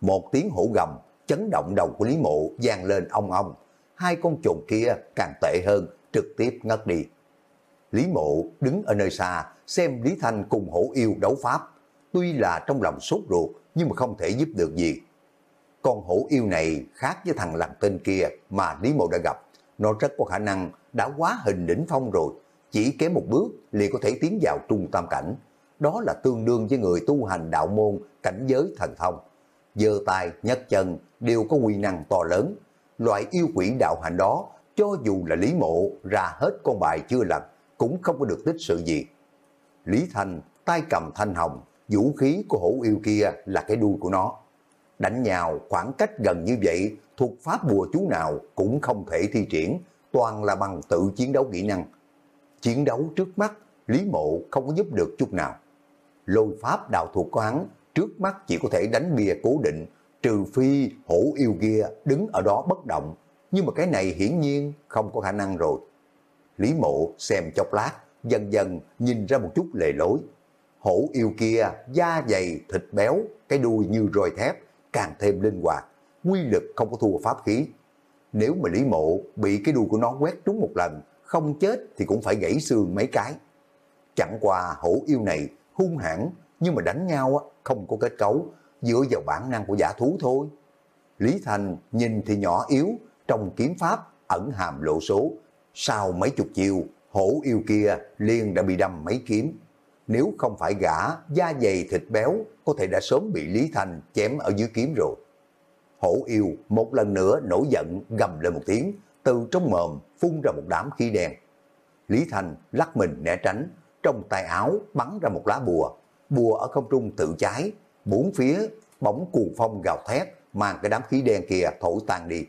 Một tiếng hổ gầm, chấn động đầu của Lý Mộ vang lên ong ong, hai con trồn kia càng tệ hơn, trực tiếp ngất đi. Lý Mộ đứng ở nơi xa, xem Lý Thanh cùng hổ yêu đấu pháp, tuy là trong lòng sốt ruột, nhưng mà không thể giúp được gì. Con hổ yêu này khác với thằng làm tên kia mà Lý Mộ đã gặp, nó rất có khả năng đã quá hình đỉnh phong rồi, chỉ kém một bước liền có thể tiến vào trung tam cảnh. Đó là tương đương với người tu hành đạo môn cảnh giới thần thông. Dơ tay, nhấc chân đều có quy năng to lớn. Loại yêu quỷ đạo hành đó, cho dù là Lý Mộ ra hết con bài chưa lần, cũng không có được tích sự gì. Lý Thành tay cầm thanh hồng, vũ khí của hổ yêu kia là cái đuôi của nó. Đánh nhào khoảng cách gần như vậy, thuộc pháp bùa chú nào cũng không thể thi triển, toàn là bằng tự chiến đấu kỹ năng. Chiến đấu trước mắt, Lý Mộ không có giúp được chút nào. Lôi pháp đạo thuộc của hắn, trước mắt chỉ có thể đánh bia cố định, trừ phi hổ yêu kia đứng ở đó bất động. Nhưng mà cái này hiển nhiên không có khả năng rồi. Lý Mộ xem chốc lát, dần dần nhìn ra một chút lề lối. Hổ yêu kia, da dày, thịt béo, cái đuôi như roi thép, càng thêm linh hoạt, quy lực không có thua pháp khí. Nếu mà Lý Mộ bị cái đuôi của nó quét trúng một lần, không chết thì cũng phải gãy xương mấy cái. Chẳng qua hổ yêu này hung hãn nhưng mà đánh nhau không có kết cấu, dựa vào bản năng của giả thú thôi. Lý Thành nhìn thì nhỏ yếu, trong kiếm pháp ẩn hàm lộ số. Sau mấy chục chiều, hổ yêu kia liền đã bị đâm mấy kiếm. Nếu không phải gã, da dày thịt béo, có thể đã sớm bị Lý Thành chém ở dưới kiếm rồi. Hổ yêu một lần nữa nổi giận gầm lên một tiếng, từ trong mồm phun ra một đám khí đen. Lý Thành lắc mình né tránh, trong tay áo bắn ra một lá bùa, bùa ở không trung tự cháy, bốn phía bóng cuồng phong gào thét, mang cái đám khí đen kia thổi tan đi.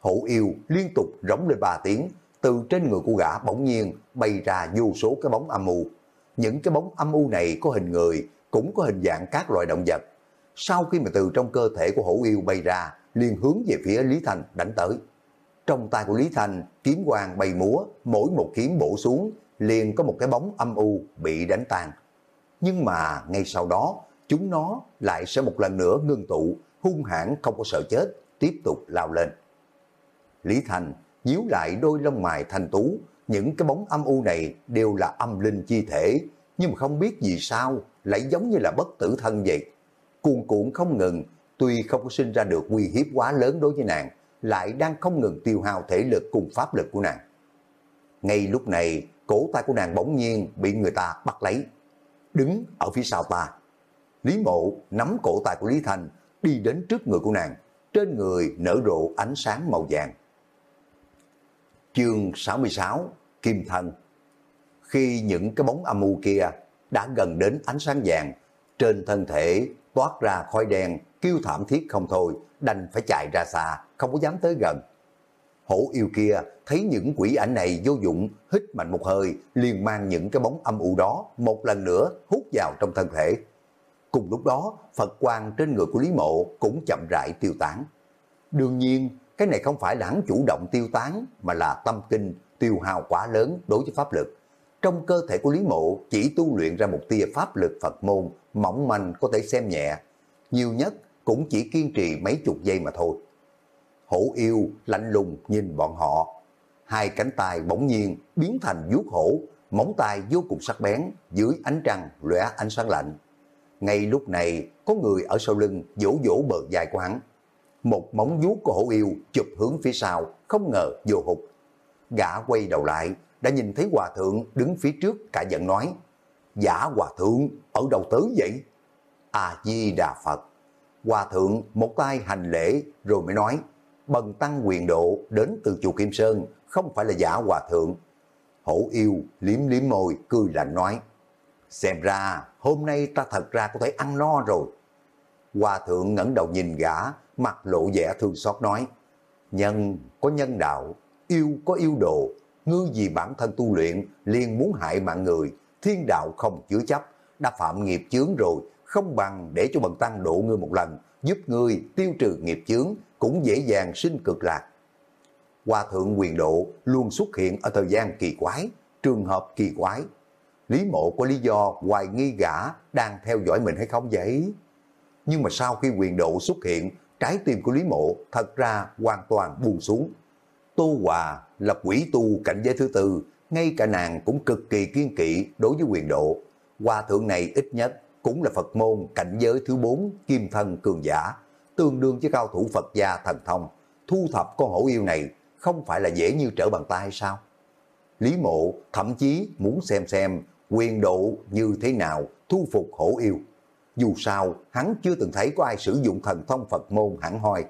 Hổ yêu liên tục rống lên ba tiếng, từ trên người của gã bỗng nhiên bay ra vô số cái bóng âm u. Những cái bóng âm u này có hình người, cũng có hình dạng các loài động vật. Sau khi mà từ trong cơ thể của hổ yêu bay ra, liền hướng về phía Lý Thành đánh tới. Trong tay của Lý Thành, kiếm quang bay múa, mỗi một kiếm bổ xuống, liền có một cái bóng âm u bị đánh tan. Nhưng mà ngay sau đó, chúng nó lại sẽ một lần nữa ngưng tụ, hung hãn không có sợ chết, tiếp tục lao lên. Lý Thành nhíu lại đôi lông mày thanh tú, những cái bóng âm u này đều là âm linh chi thể, nhưng mà không biết vì sao lại giống như là bất tử thân vậy. Cuồn cuộn không ngừng, tuy không có sinh ra được uy hiếp quá lớn đối với nàng, lại đang không ngừng tiêu hao thể lực cùng pháp lực của nàng. Ngay lúc này, cổ tay của nàng bỗng nhiên bị người ta bắt lấy, đứng ở phía sau ta. Lý mộ nắm cổ tay của Lý Thành, đi đến trước người của nàng, trên người nở rộ ánh sáng màu vàng. Chương 66 Kim Thân Khi những cái bóng âm u kia đã gần đến ánh sáng vàng, trên thân thể toát ra khói đen, kêu thảm thiết không thôi, đành phải chạy ra xa, không có dám tới gần. Hổ yêu kia thấy những quỷ ảnh này vô dụng, hít mạnh một hơi, liền mang những cái bóng âm u đó một lần nữa hút vào trong thân thể. Cùng lúc đó, Phật quang trên người của Lý Mộ cũng chậm rãi tiêu tán. Đương nhiên, cái này không phải là hắn chủ động tiêu tán, mà là tâm kinh tiêu hào quá lớn đối với pháp lực. Trong cơ thể của Lý Mộ chỉ tu luyện ra một tia pháp lực Phật môn, mỏng manh có thể xem nhẹ. Nhiều nhất cũng chỉ kiên trì mấy chục giây mà thôi. Hổ yêu lạnh lùng nhìn bọn họ. Hai cánh tay bỗng nhiên biến thành vuốt hổ, móng tay vô cùng sắc bén dưới ánh trăng lóe ánh sáng lạnh. Ngay lúc này, có người ở sau lưng vỗ vỗ bờ dài của hắn. Một móng vuốt của hổ yêu chụp hướng phía sau, không ngờ vô hụt. Gã quay đầu lại, đã nhìn thấy hòa thượng đứng phía trước cả giận nói, Giả hòa thượng, ở đâu tới vậy? A-di-đà Phật. Hòa thượng một tay hành lễ rồi mới nói, bần tăng quyền độ đến từ chùa Kim Sơn, không phải là giả hòa thượng. Hổ yêu liếm liếm môi, cười lạnh nói, xem ra hôm nay ta thật ra có thể ăn no rồi. Hòa thượng ngẩng đầu nhìn gã, mặt lộ vẻ thương xót nói, nhân có nhân đạo, yêu có yêu đồ, ngư vì bản thân tu luyện liền muốn hại mạng người, thiên đạo không chứa chấp, đã phạm nghiệp chướng rồi, không bằng để cho bần tăng độ ngươi một lần, giúp ngươi tiêu trừ nghiệp chướng, cũng dễ dàng sinh cực lạc. Hòa thượng quyền độ luôn xuất hiện ở thời gian kỳ quái, trường hợp kỳ quái. Lý mộ có lý do hoài nghi gã đang theo dõi mình hay không vậy? Nhưng mà sau khi quyền độ xuất hiện, trái tim của Lý mộ thật ra hoàn toàn buông xuống. Tô Hòa là quỷ tu cảnh giới thứ tư, ngay cả nàng cũng cực kỳ kiên kỵ đối với quyền độ. Hòa thượng này ít nhất cũng là Phật môn cảnh giới thứ bốn kim thân cường giả, tương đương với cao thủ Phật gia thần thông. Thu thập con hổ yêu này không phải là dễ như trở bàn tay hay sao? Lý mộ thậm chí muốn xem xem quyền độ như thế nào thu phục hổ yêu. Dù sao, hắn chưa từng thấy có ai sử dụng thần thông Phật môn hẳn hoi.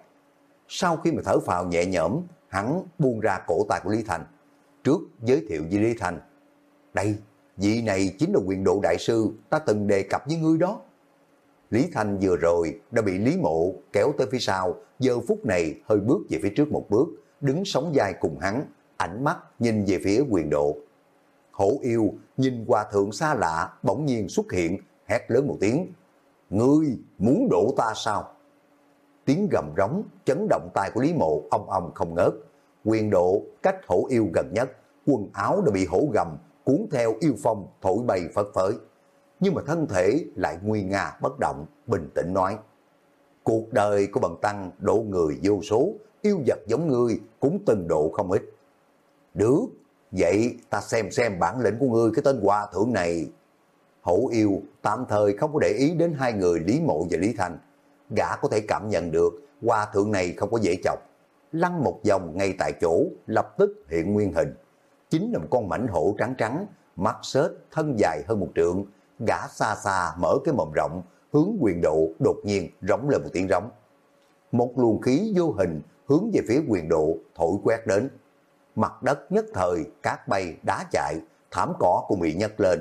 Sau khi mà thở phào nhẹ nhõm, hắn buông ra cổ tay của Lý Thành. Trước giới thiệu với Lý Thành, đây, vị này chính là quyền độ đại sư ta từng đề cập với ngươi đó. Lý Thanh vừa rồi đã bị Lý Mộ kéo tới phía sau, giờ phút này hơi bước về phía trước một bước, đứng sóng dài cùng hắn, ánh mắt nhìn về phía quyền độ. Hổ yêu nhìn qua thượng xa lạ bỗng nhiên xuất hiện, hét lớn một tiếng. Ngươi muốn đổ ta sao? Tiếng gầm rống chấn động tai của Lý Mộ ông ông không ngớt. Quyền độ cách hổ yêu gần nhất, quần áo đã bị hổ gầm cuốn theo yêu phong thổi bay phất phới. Nhưng mà thân thể lại nguy nga bất động, bình tĩnh nói. Cuộc đời của bần tăng độ người vô số, yêu vật giống ngươi cũng từng độ không ít. Được, vậy ta xem xem bản lĩnh của ngươi cái tên hòa thượng này. Hữu yêu tạm thời không có để ý đến hai người Lý Mộ và Lý Thành. Gã có thể cảm nhận được hòa thượng này không có dễ chọc. Lăn một vòng ngay tại chỗ, lập tức hiện nguyên hình chính là một con mảnh hổ trắng trắng, mắt xết, thân dài hơn một trượng, gã xa xa mở cái mồm rộng, hướng quyền độ đột nhiên rống lên một tiếng rống. Một luồng khí vô hình hướng về phía quyền độ thổi quét đến. Mặt đất nhất thời, cát bay, đá chạy, thảm cỏ cũng bị nhấc lên.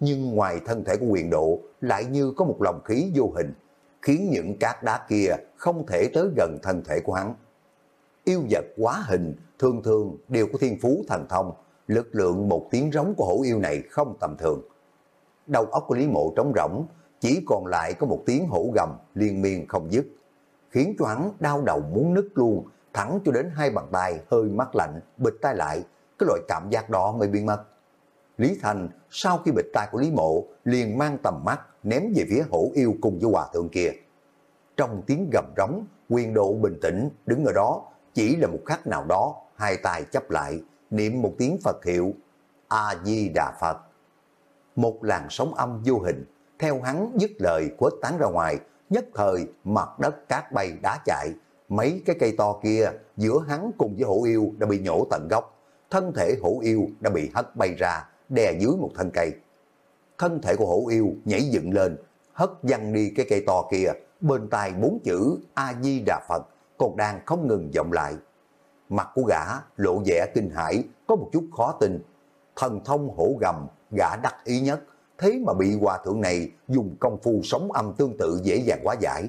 Nhưng ngoài thân thể của quyền độ lại như có một lòng khí vô hình. khiến những cát đá kia không thể tới gần thân thể của hắn. Yêu vật quá hình thường thường đều có thiên phú thành thông, lực lượng một tiếng rống của hổ yêu này không tầm thường. Đầu óc của Lý Mộ trống rỗng, chỉ còn lại có một tiếng hổ gầm liên miên không dứt, khiến cho hắn đau đầu muốn nứt luôn, thẳng cho đến hai bàn tay hơi mát lạnh, bịch tay lại, cái loại cảm giác đó mới biến mất. Lý Thành sau khi bịch tay của Lý Mộ liền mang tầm mắt ném về phía hổ yêu cùng với hòa thượng kia. Trong tiếng gầm rống, quyền độ bình tĩnh đứng ở đó, chỉ là một khắc nào đó, hai tay chấp lại, niệm một tiếng Phật hiệu, A-di-đà Phật. Một làn sóng âm vô hình, theo hắn dứt lời quét tán ra ngoài, nhất thời mặt đất cát bay đá chạy, mấy cái cây to kia giữa hắn cùng với hổ yêu đã bị nhổ tận gốc, thân thể hổ yêu đã bị hất bay ra, đè dưới một thân cây. Thân thể của hổ yêu nhảy dựng lên, hất văng đi cái cây to kia, bên tai bốn chữ A-di-đà Phật còn đang không ngừng vọng lại. Mặt của gã lộ vẻ kinh hãi, có một chút khó tin. Thần thông hổ gầm, gã đắc ý nhất, thế mà bị hòa thượng này dùng công phu sống âm tương tự dễ dàng quá giải.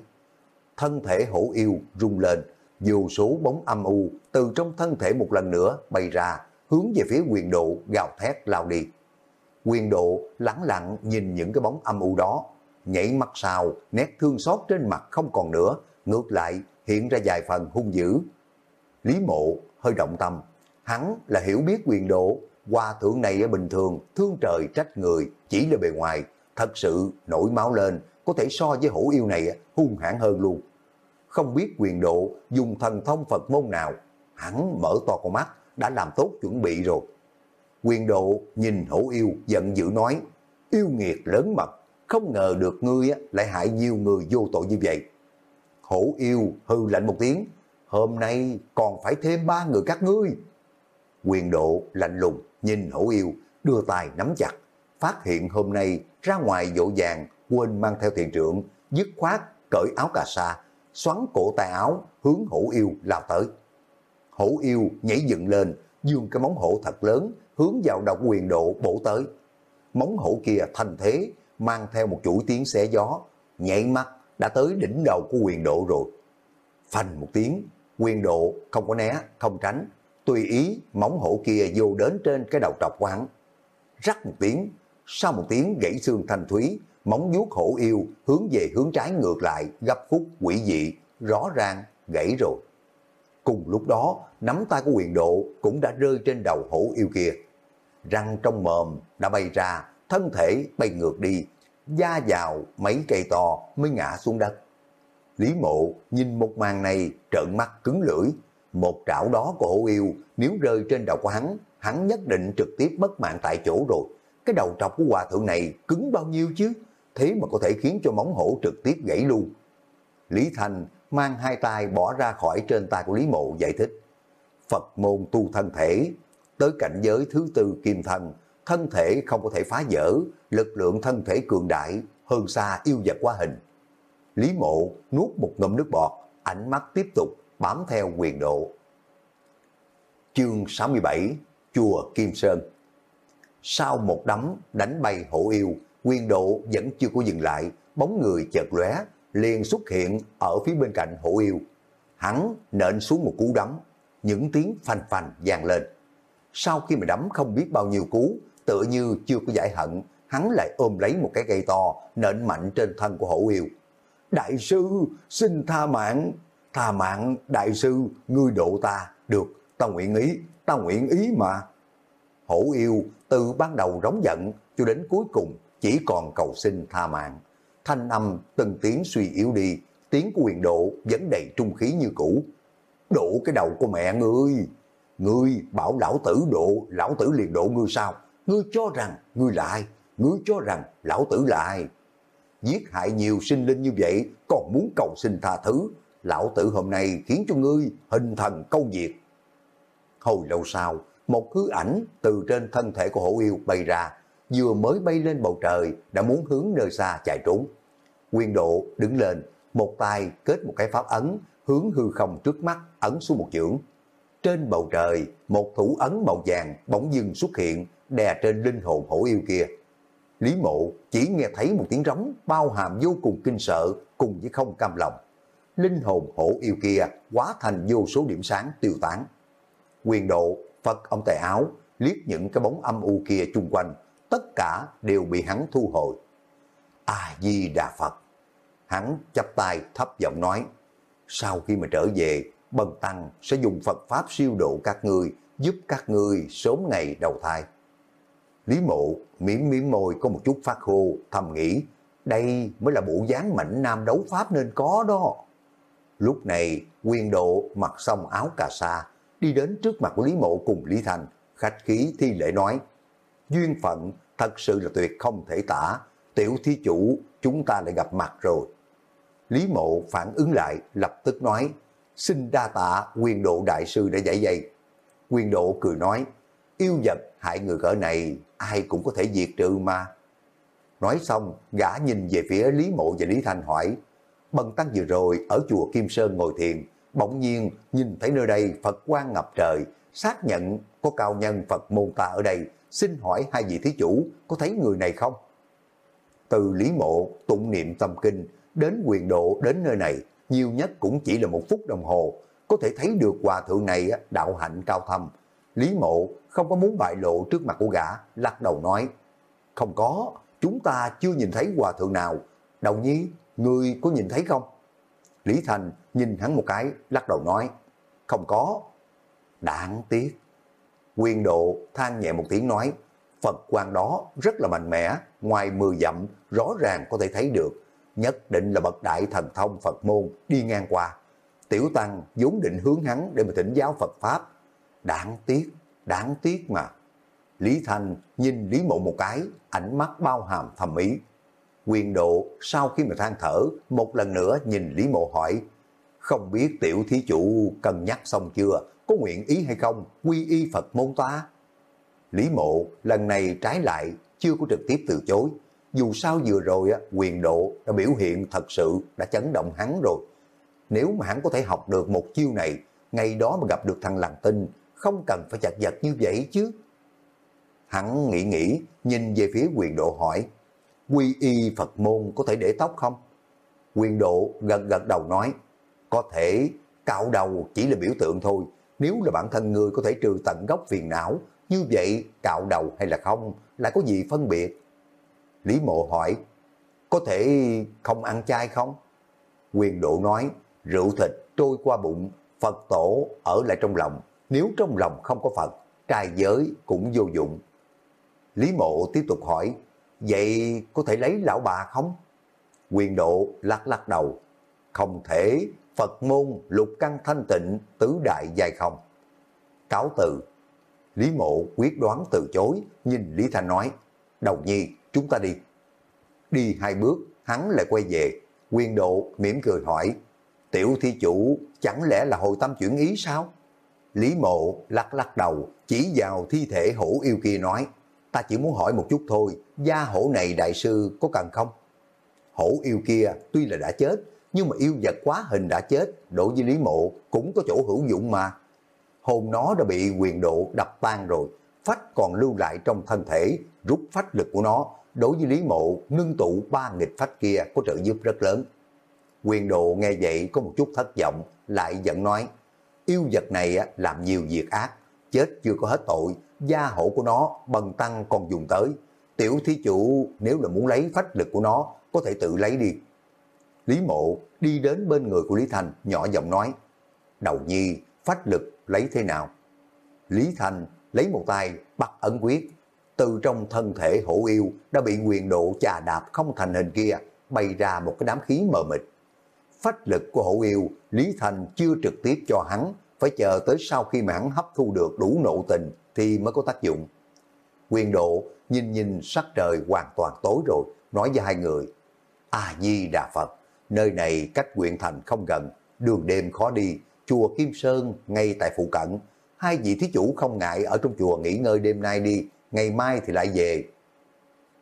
Thân thể hổ yêu rung lên, dù số bóng âm u từ trong thân thể một lần nữa bay ra, hướng về phía quyền độ gào thét lao đi. Quyền độ lắng lặng nhìn những cái bóng âm u đó, nhảy mắt sao, nét thương xót trên mặt không còn nữa, ngược lại hiện ra vài phần hung dữ. Lý mộ hơi động tâm, hắn là hiểu biết quyền độ, hòa thượng này ở bình thường, thương trời trách người, chỉ là bề ngoài, thật sự nổi máu lên, có thể so với hổ yêu này hung hãn hơn luôn. Không biết quyền độ dùng thần thông Phật môn nào, hắn mở to con mắt, đã làm tốt chuẩn bị rồi. Quyền độ nhìn hổ yêu giận dữ nói, yêu nghiệt lớn mật, không ngờ được ngươi lại hại nhiều người vô tội như vậy. Hổ yêu hư lạnh một tiếng, hôm nay còn phải thêm ba người các ngươi. Quyền độ lạnh lùng nhìn hổ yêu, đưa tay nắm chặt, phát hiện hôm nay ra ngoài dỗ dàng, quên mang theo thiền trưởng, dứt khoát, cởi áo cà sa, xoắn cổ tay áo, hướng hổ yêu lao tới. Hổ yêu nhảy dựng lên, dương cái móng hổ thật lớn, hướng vào đầu quyền độ bổ tới. Móng hổ kia thành thế, mang theo một chuỗi tiếng xé gió, nhảy mắt đã tới đỉnh đầu của quyền độ rồi. Phanh một tiếng, quyền độ không có né, không tránh, tùy ý móng hổ kia vô đến trên cái đầu trọc của hắn. Rắc một tiếng, sau một tiếng gãy xương thanh thúy, móng vuốt hổ yêu hướng về hướng trái ngược lại, gấp khúc quỷ dị, rõ ràng gãy rồi. Cùng lúc đó, nắm tay của quyền độ cũng đã rơi trên đầu hổ yêu kia. Răng trong mồm đã bay ra, thân thể bay ngược đi, da vào mấy cây to mới ngã xuống đất. Lý mộ nhìn một màn này trợn mắt cứng lưỡi, một trảo đó của hổ yêu nếu rơi trên đầu của hắn, hắn nhất định trực tiếp mất mạng tại chỗ rồi. Cái đầu trọc của hòa thượng này cứng bao nhiêu chứ, thế mà có thể khiến cho móng hổ trực tiếp gãy luôn. Lý Thành mang hai tay bỏ ra khỏi trên tay của Lý Mộ giải thích. Phật môn tu thân thể, tới cảnh giới thứ tư kim thần thân thể không có thể phá vỡ, lực lượng thân thể cường đại, hơn xa yêu vật quá hình. Lý Mộ nuốt một ngụm nước bọt, ánh mắt tiếp tục bám theo quyền độ. Chương 67 Chùa Kim Sơn Sau một đấm đánh bay hổ yêu, quyền độ vẫn chưa có dừng lại, bóng người chợt lóe liền xuất hiện ở phía bên cạnh hổ yêu. Hắn nện xuống một cú đấm, những tiếng phanh phanh vang lên. Sau khi mà đấm không biết bao nhiêu cú, tựa như chưa có giải hận, hắn lại ôm lấy một cái cây to, nện mạnh trên thân của hổ yêu. Đại sư, xin tha mạng, tha mạng, đại sư, ngươi độ ta, được, ta nguyện ý, ta nguyện ý mà. Hổ yêu từ ban đầu rống giận cho đến cuối cùng chỉ còn cầu xin tha mạng thanh âm từng tiếng suy yếu đi, tiếng của quyền độ vẫn đầy trung khí như cũ. Độ cái đầu của mẹ ngươi, ngươi bảo lão tử độ, lão tử liền độ ngươi sao? Ngươi cho rằng ngươi là ai? Ngươi cho rằng lão tử là ai? Giết hại nhiều sinh linh như vậy, còn muốn cầu xin tha thứ. Lão tử hôm nay khiến cho ngươi hình thần câu diệt. Hồi lâu sau, một hư ảnh từ trên thân thể của hổ yêu bay ra, vừa mới bay lên bầu trời đã muốn hướng nơi xa chạy trốn. Quyền độ đứng lên, một tay kết một cái pháp ấn, hướng hư không trước mắt ấn xuống một chưởng. Trên bầu trời, một thủ ấn màu vàng bỗng dưng xuất hiện, đè trên linh hồn hổ yêu kia. Lý Mộ chỉ nghe thấy một tiếng rống bao hàm vô cùng kinh sợ cùng với không cam lòng. Linh hồn hổ yêu kia hóa thành vô số điểm sáng tiêu tán. Quyền độ, Phật ông tài áo, liếc những cái bóng âm u kia chung quanh, tất cả đều bị hắn thu hồi. A-di-đà Phật. Hắn chắp tay thấp giọng nói, sau khi mà trở về, Bần Tăng sẽ dùng Phật Pháp siêu độ các người, giúp các người sớm ngày đầu thai. Lý mộ miếm miếm môi có một chút phát khô, thầm nghĩ, đây mới là bộ dáng mạnh nam đấu Pháp nên có đó. Lúc này, quyền độ mặc xong áo cà sa, đi đến trước mặt Lý mộ cùng Lý Thành, khách khí thi lễ nói, duyên phận thật sự là tuyệt không thể tả, tiểu thí chủ chúng ta lại gặp mặt rồi. Lý mộ phản ứng lại, lập tức nói, xin đa tạ quyền độ đại sư đã giải dây. Quyền độ cười nói, yêu dập hại người cỡ này, ai cũng có thể diệt trừ mà. Nói xong, gã nhìn về phía Lý Mộ và Lý Thanh hỏi, Bần tăng vừa rồi ở chùa Kim Sơn ngồi thiền, bỗng nhiên nhìn thấy nơi đây Phật quan ngập trời, xác nhận có cao nhân Phật môn ta ở đây, xin hỏi hai vị thí chủ có thấy người này không? Từ Lý Mộ tụng niệm tâm kinh đến quyền độ đến nơi này, nhiều nhất cũng chỉ là một phút đồng hồ, có thể thấy được hòa thượng này đạo hạnh cao thâm. Lý Mộ không có muốn bại lộ trước mặt của gã, lắc đầu nói, không có, chúng ta chưa nhìn thấy hòa thượng nào, đầu nhi, người có nhìn thấy không? Lý Thành nhìn hắn một cái, lắc đầu nói, không có. Đáng tiếc. Quyền độ than nhẹ một tiếng nói, Phật quan đó rất là mạnh mẽ, ngoài mười dặm rõ ràng có thể thấy được, nhất định là bậc đại thần thông Phật môn đi ngang qua. Tiểu Tăng vốn định hướng hắn để mà thỉnh giáo Phật Pháp. Đáng tiếc, đáng tiếc mà. Lý Thành nhìn Lý Mộ một cái, ánh mắt bao hàm thầm ý. Quyền độ sau khi mà than thở, một lần nữa nhìn Lý Mộ hỏi, không biết tiểu thí chủ cân nhắc xong chưa, có nguyện ý hay không, quy y Phật môn ta? Lý Mộ lần này trái lại chưa có trực tiếp từ chối. Dù sao vừa rồi quyền độ đã biểu hiện thật sự đã chấn động hắn rồi. Nếu mà hắn có thể học được một chiêu này, ngày đó mà gặp được thằng làng tinh, không cần phải chặt vật như vậy chứ. Hắn nghĩ nghĩ, nhìn về phía quyền độ hỏi, quy y Phật môn có thể để tóc không? Quyền độ gật gật đầu nói, có thể cạo đầu chỉ là biểu tượng thôi, nếu là bản thân người có thể trừ tận gốc phiền não, như vậy cạo đầu hay là không, lại có gì phân biệt? Lý mộ hỏi, có thể không ăn chay không? Quyền độ nói, rượu thịt trôi qua bụng, Phật tổ ở lại trong lòng, nếu trong lòng không có Phật, trai giới cũng vô dụng. Lý mộ tiếp tục hỏi, vậy có thể lấy lão bà không? Quyền độ lắc lắc đầu, không thể, Phật môn lục căn thanh tịnh, tứ đại dài không. Cáo từ, Lý mộ quyết đoán từ chối, nhìn Lý Thanh nói, đầu nhi, chúng ta đi. Đi hai bước, hắn lại quay về, quyên độ mỉm cười hỏi, tiểu thi chủ chẳng lẽ là hồi tâm chuyển ý sao? Lý mộ lắc lắc đầu, chỉ vào thi thể hổ yêu kia nói, ta chỉ muốn hỏi một chút thôi, gia hổ này đại sư có cần không? Hổ yêu kia tuy là đã chết, nhưng mà yêu vật quá hình đã chết, đối với Lý Mộ cũng có chỗ hữu dụng mà. Hồn nó đã bị quyền độ đập tan rồi, phách còn lưu lại trong thân thể, rút phách lực của nó, đối với Lý Mộ nâng tụ ba nghịch phách kia có trợ giúp rất lớn. Quyền độ nghe vậy có một chút thất vọng, lại giận nói, yêu vật này làm nhiều việc ác, chết chưa có hết tội, gia hộ của nó bần tăng còn dùng tới. Tiểu thí chủ nếu là muốn lấy phách lực của nó, có thể tự lấy đi. Lý mộ đi đến bên người của Lý Thành, nhỏ giọng nói, đầu nhi, phách lực lấy thế nào? Lý Thành lấy một tay bắt ấn quyết, từ trong thân thể hổ yêu đã bị quyền độ chà đạp không thành hình kia, bay ra một cái đám khí mờ mịt. Phách lực của hổ yêu, Lý Thành chưa trực tiếp cho hắn, phải chờ tới sau khi mãn hấp thu được đủ nộ tình thì mới có tác dụng. Quyền độ nhìn nhìn sắc trời hoàn toàn tối rồi, nói với hai người, A-di-đà Phật, nơi này cách huyện thành không gần, đường đêm khó đi, chùa Kim Sơn ngay tại phụ cận. Hai vị thí chủ không ngại ở trong chùa nghỉ ngơi đêm nay đi, ngày mai thì lại về.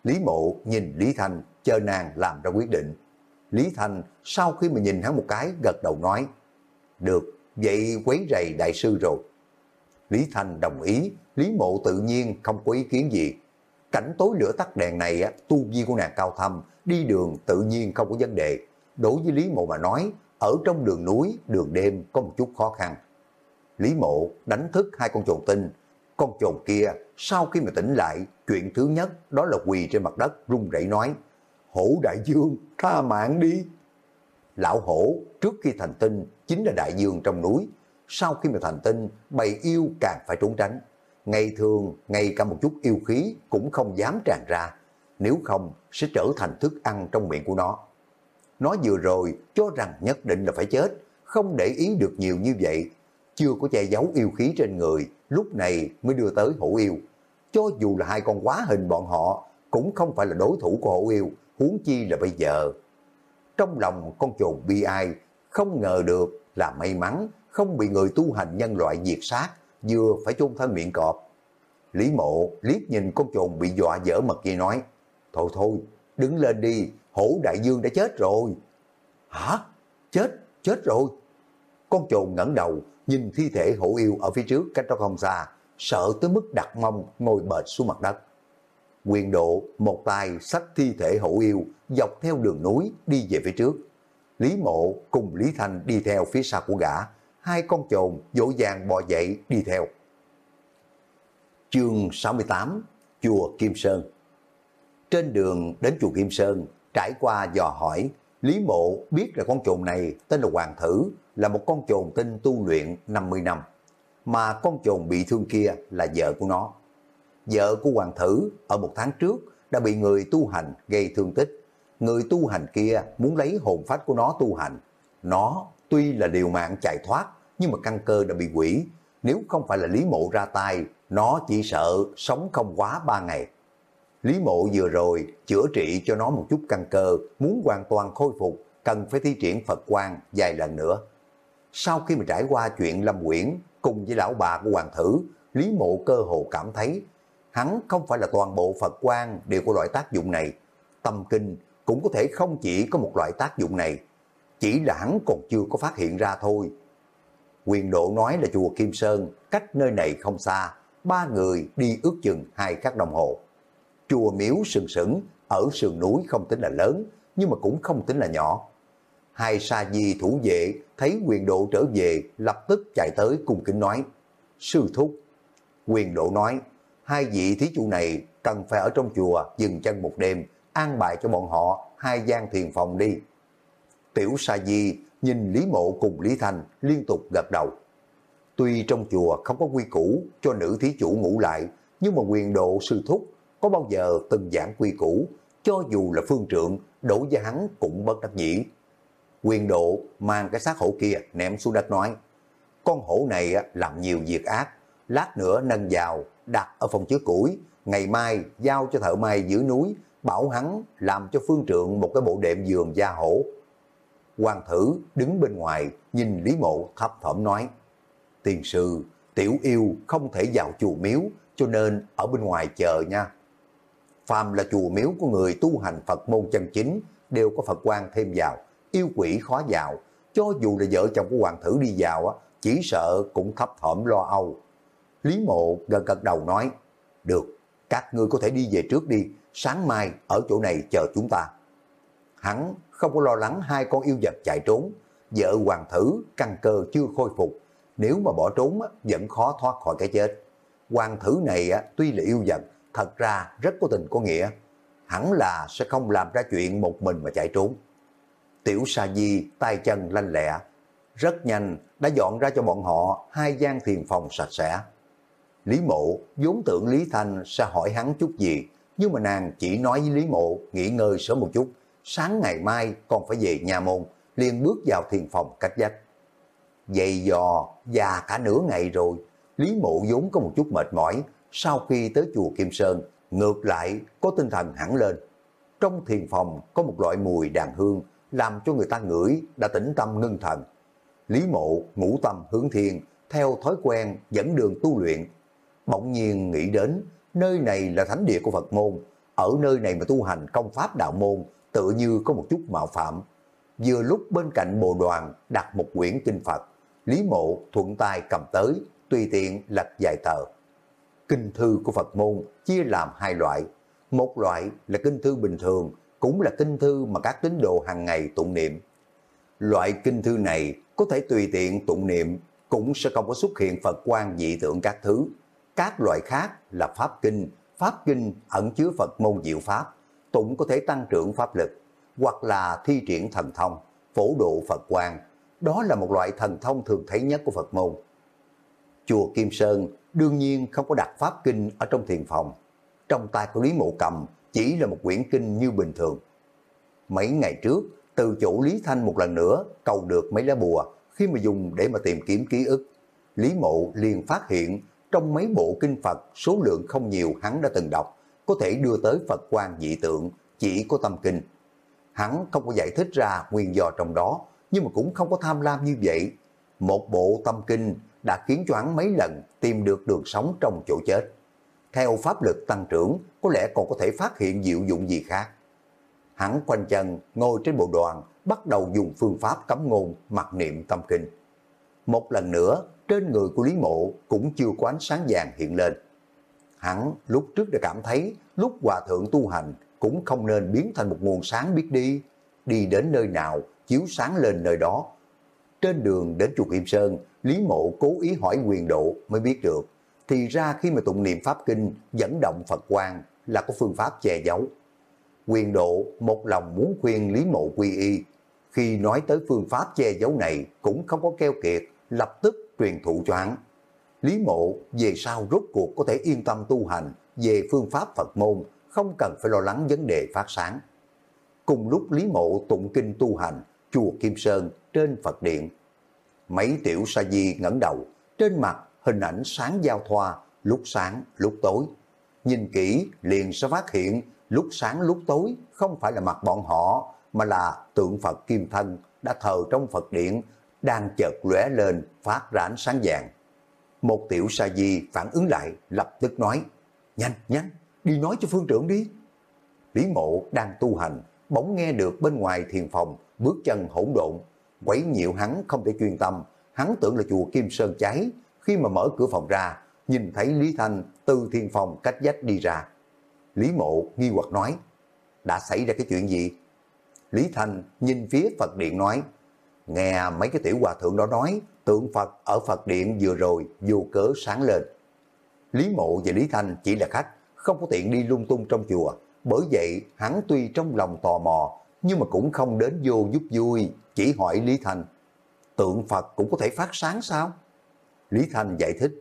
Lý Mộ nhìn Lý Thanh, chờ nàng làm ra quyết định. Lý Thanh sau khi mà nhìn hắn một cái gật đầu nói, được, vậy quấy rầy đại sư rồi. Lý Thanh đồng ý, Lý Mộ tự nhiên không có ý kiến gì. Cảnh tối lửa tắt đèn này, á, tu vi của nàng cao thâm, đi đường tự nhiên không có vấn đề. Đối với Lý Mộ mà nói, ở trong đường núi, đường đêm có một chút khó khăn. Lý Mộ đánh thức hai con trồn tinh. Con trồn kia sau khi mà tỉnh lại, chuyện thứ nhất đó là quỳ trên mặt đất run rẩy nói, Hổ Đại Dương, tha mạng đi. Lão hổ trước khi thành tinh chính là đại dương trong núi. Sau khi mà thành tinh, bầy yêu càng phải trốn tránh. Ngày thường, ngay cả một chút yêu khí cũng không dám tràn ra. Nếu không, sẽ trở thành thức ăn trong miệng của nó. Nó vừa rồi cho rằng nhất định là phải chết, không để ý được nhiều như vậy. Chưa có che giấu yêu khí trên người, lúc này mới đưa tới hổ yêu. Cho dù là hai con quá hình bọn họ, cũng không phải là đối thủ của hổ yêu, huống chi là bây giờ. Trong lòng con trồn bi ai, không ngờ được là may mắn, không bị người tu hành nhân loại diệt sát, vừa phải chôn thân miệng cọp. Lý mộ liếc nhìn con trồn bị dọa dở mật kia nói, Thôi thôi, đứng lên đi, hổ đại dương đã chết rồi. Hả? Chết? Chết rồi? Con trồn ngẩng đầu, nhìn thi thể hổ yêu ở phía trước cách đó không xa, sợ tới mức đặt mông ngồi bệt xuống mặt đất. Quyền độ một tay sách thi thể hổ yêu dọc theo đường núi đi về phía trước. Lý mộ cùng Lý Thanh đi theo phía sau của gã, hai con trồn dỗ dàng bò dậy đi theo. Chương 68 Chùa Kim Sơn Trên đường đến chùa Kim Sơn, trải qua dò hỏi, Lý Mộ biết là con trồn này tên là Hoàng Thử, là một con trồn tinh tu luyện 50 năm, mà con trồn bị thương kia là vợ của nó. Vợ của Hoàng Thử ở một tháng trước đã bị người tu hành gây thương tích. Người tu hành kia muốn lấy hồn phách của nó tu hành. Nó tuy là điều mạng chạy thoát, nhưng mà căn cơ đã bị quỷ. Nếu không phải là Lý Mộ ra tay, nó chỉ sợ sống không quá ba ngày. Lý Mộ vừa rồi chữa trị cho nó một chút căn cơ, muốn hoàn toàn khôi phục, cần phải thi triển Phật quan vài lần nữa. Sau khi mà trải qua chuyện Lâm Quyển cùng với lão bà của Hoàng Thử, Lý Mộ cơ hồ cảm thấy hắn không phải là toàn bộ Phật quan đều có loại tác dụng này. Tâm kinh cũng có thể không chỉ có một loại tác dụng này, chỉ là hắn còn chưa có phát hiện ra thôi. Quyền độ nói là chùa Kim Sơn, cách nơi này không xa, ba người đi ước chừng hai khắc đồng hồ. Chùa miếu sừng sững, ở sườn núi không tính là lớn, nhưng mà cũng không tính là nhỏ. Hai sa di thủ vệ thấy quyền độ trở về, lập tức chạy tới cùng kính nói, Sư Thúc. Quyền độ nói, hai vị thí chủ này cần phải ở trong chùa dừng chân một đêm, an bài cho bọn họ hai gian thiền phòng đi. Tiểu Sa Di nhìn Lý Mộ cùng Lý Thành liên tục gật đầu. Tuy trong chùa không có quy củ cho nữ thí chủ ngủ lại, nhưng mà quyền độ sư thúc có bao giờ từng giảng quy củ, cho dù là phương trượng, đổ với hắn cũng bất đắc dĩ. Quyền độ mang cái xác hổ kia ném xuống đất nói, con hổ này làm nhiều việc ác, lát nữa nâng vào, đặt ở phòng chứa củi, ngày mai giao cho thợ may giữ núi, bảo hắn làm cho phương trượng một cái bộ đệm giường da hổ. Hoàng thử đứng bên ngoài, nhìn Lý Mộ thấp thỏm nói, Tiền sư, tiểu yêu không thể vào chùa miếu, cho nên ở bên ngoài chờ nha. Phàm là chùa miếu của người tu hành Phật môn chân chính, đều có Phật quan thêm vào, yêu quỷ khó vào, cho dù là vợ chồng của hoàng thử đi vào, chỉ sợ cũng thấp thỏm lo âu. Lý mộ gần gật đầu nói, được, các ngươi có thể đi về trước đi, sáng mai ở chỗ này chờ chúng ta. Hắn không có lo lắng hai con yêu vật chạy trốn, vợ hoàng thử căn cơ chưa khôi phục, nếu mà bỏ trốn vẫn khó thoát khỏi cái chết. Hoàng thử này tuy là yêu vật, thật ra rất có tình có nghĩa, hẳn là sẽ không làm ra chuyện một mình mà chạy trốn. Tiểu Sa Di tay chân lanh lẹ, rất nhanh đã dọn ra cho bọn họ hai gian thiền phòng sạch sẽ. Lý Mộ vốn tưởng Lý Thanh sẽ hỏi hắn chút gì, nhưng mà nàng chỉ nói với Lý Mộ nghỉ ngơi sớm một chút, sáng ngày mai còn phải về nhà môn, liền bước vào thiền phòng cách dách. Dày dò, già cả nửa ngày rồi, Lý Mộ vốn có một chút mệt mỏi, sau khi tới chùa Kim Sơn, ngược lại có tinh thần hẳn lên. Trong thiền phòng có một loại mùi đàn hương, làm cho người ta ngửi đã tĩnh tâm ngưng thần. Lý Mộ ngũ tâm hướng thiền theo thói quen dẫn đường tu luyện. Bỗng nhiên nghĩ đến, nơi này là thánh địa của Phật môn, ở nơi này mà tu hành công pháp đạo môn, tự như có một chút mạo phạm. Vừa lúc bên cạnh bồ đoàn đặt một quyển kinh Phật, Lý Mộ thuận tay cầm tới, tùy tiện lật dài tờ. Kinh thư của Phật môn chia làm hai loại, Một loại là kinh thư bình thường, cũng là kinh thư mà các tín đồ hàng ngày tụng niệm. Loại kinh thư này có thể tùy tiện tụng niệm, cũng sẽ không có xuất hiện Phật quan dị tượng các thứ. Các loại khác là Pháp Kinh, Pháp Kinh ẩn chứa Phật môn diệu Pháp, tụng có thể tăng trưởng Pháp lực, hoặc là thi triển thần thông, phổ độ Phật quan. Đó là một loại thần thông thường thấy nhất của Phật môn. Chùa Kim Sơn đương nhiên không có đặt Pháp Kinh ở trong thiền phòng. Trong tay của Lý Mộ Cầm chỉ là một quyển kinh như bình thường. Mấy ngày trước, từ chỗ Lý Thanh một lần nữa cầu được mấy lá bùa khi mà dùng để mà tìm kiếm ký ức. Lý Mộ liền phát hiện trong mấy bộ kinh Phật số lượng không nhiều hắn đã từng đọc, có thể đưa tới Phật quan dị tượng, chỉ có tâm kinh. Hắn không có giải thích ra nguyên do trong đó, nhưng mà cũng không có tham lam như vậy. Một bộ tâm kinh đã khiến cho hắn mấy lần tìm được đường sống trong chỗ chết. Theo pháp lực tăng trưởng, có lẽ còn có thể phát hiện diệu dụng gì khác. Hắn quanh chân, ngồi trên bộ đoàn, bắt đầu dùng phương pháp cấm ngôn, mặc niệm tâm kinh. Một lần nữa, trên người của Lý Mộ cũng chưa có ánh sáng vàng hiện lên. Hắn lúc trước đã cảm thấy lúc hòa thượng tu hành cũng không nên biến thành một nguồn sáng biết đi, đi đến nơi nào chiếu sáng lên nơi đó. Trên đường đến chùa Kim Sơn, Lý Mộ cố ý hỏi quyền độ mới biết được. Thì ra khi mà tụng niệm Pháp Kinh dẫn động Phật quang là có phương pháp che giấu. Quyền độ một lòng muốn khuyên Lý Mộ quy y. Khi nói tới phương pháp che giấu này cũng không có keo kiệt, lập tức truyền thụ cho hắn. Lý Mộ về sau rốt cuộc có thể yên tâm tu hành về phương pháp Phật môn, không cần phải lo lắng vấn đề phát sáng. Cùng lúc Lý Mộ tụng kinh tu hành, chùa Kim Sơn trên Phật Điện. Mấy tiểu sa di ngẩng đầu, trên mặt hình ảnh sáng giao thoa, lúc sáng, lúc tối. Nhìn kỹ liền sẽ phát hiện lúc sáng lúc tối không phải là mặt bọn họ, mà là tượng Phật Kim Thân đã thờ trong Phật Điện, đang chợt lóe lên phát ra ánh sáng vàng. Một tiểu sa di phản ứng lại, lập tức nói, nhanh, nhanh, đi nói cho phương trưởng đi. Lý mộ đang tu hành, bỗng nghe được bên ngoài thiền phòng, bước chân hỗn độn, quấy nhiễu hắn không thể chuyên tâm, hắn tưởng là chùa Kim Sơn cháy, khi mà mở cửa phòng ra, nhìn thấy Lý Thanh từ thiên phòng cách dách đi ra. Lý mộ nghi hoặc nói, đã xảy ra cái chuyện gì? Lý Thanh nhìn phía Phật Điện nói, nghe mấy cái tiểu hòa thượng đó nói, tượng Phật ở Phật Điện vừa rồi vô cớ sáng lên. Lý Mộ và Lý Thanh chỉ là khách, không có tiện đi lung tung trong chùa, bởi vậy hắn tuy trong lòng tò mò, nhưng mà cũng không đến vô giúp vui, chỉ hỏi Lý Thành tượng Phật cũng có thể phát sáng sao? Lý Thành giải thích,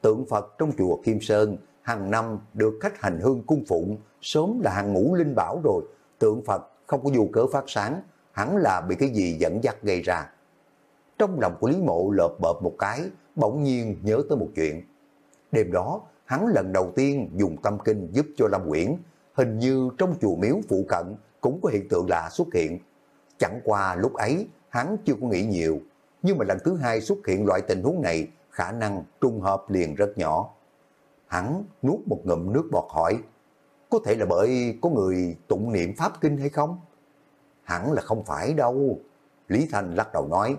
tượng Phật trong chùa Kim Sơn hàng năm được khách hành hương cung phụng, sớm là hàng ngũ linh bảo rồi, tượng Phật không có dù cớ phát sáng, hẳn là bị cái gì dẫn dắt gây ra. Trong lòng của Lý Mộ lợp bợp một cái, bỗng nhiên nhớ tới một chuyện. Đêm đó, hắn lần đầu tiên dùng tâm kinh giúp cho Lâm Quyển, hình như trong chùa miếu phụ cận cũng có hiện tượng lạ xuất hiện. Chẳng qua lúc ấy, hắn chưa có nghĩ nhiều, nhưng mà lần thứ hai xuất hiện loại tình huống này, khả năng trung hợp liền rất nhỏ. Hắn nuốt một ngụm nước bọt hỏi, có thể là bởi có người tụng niệm Pháp Kinh hay không? Hẳn là không phải đâu. Lý Thành lắc đầu nói,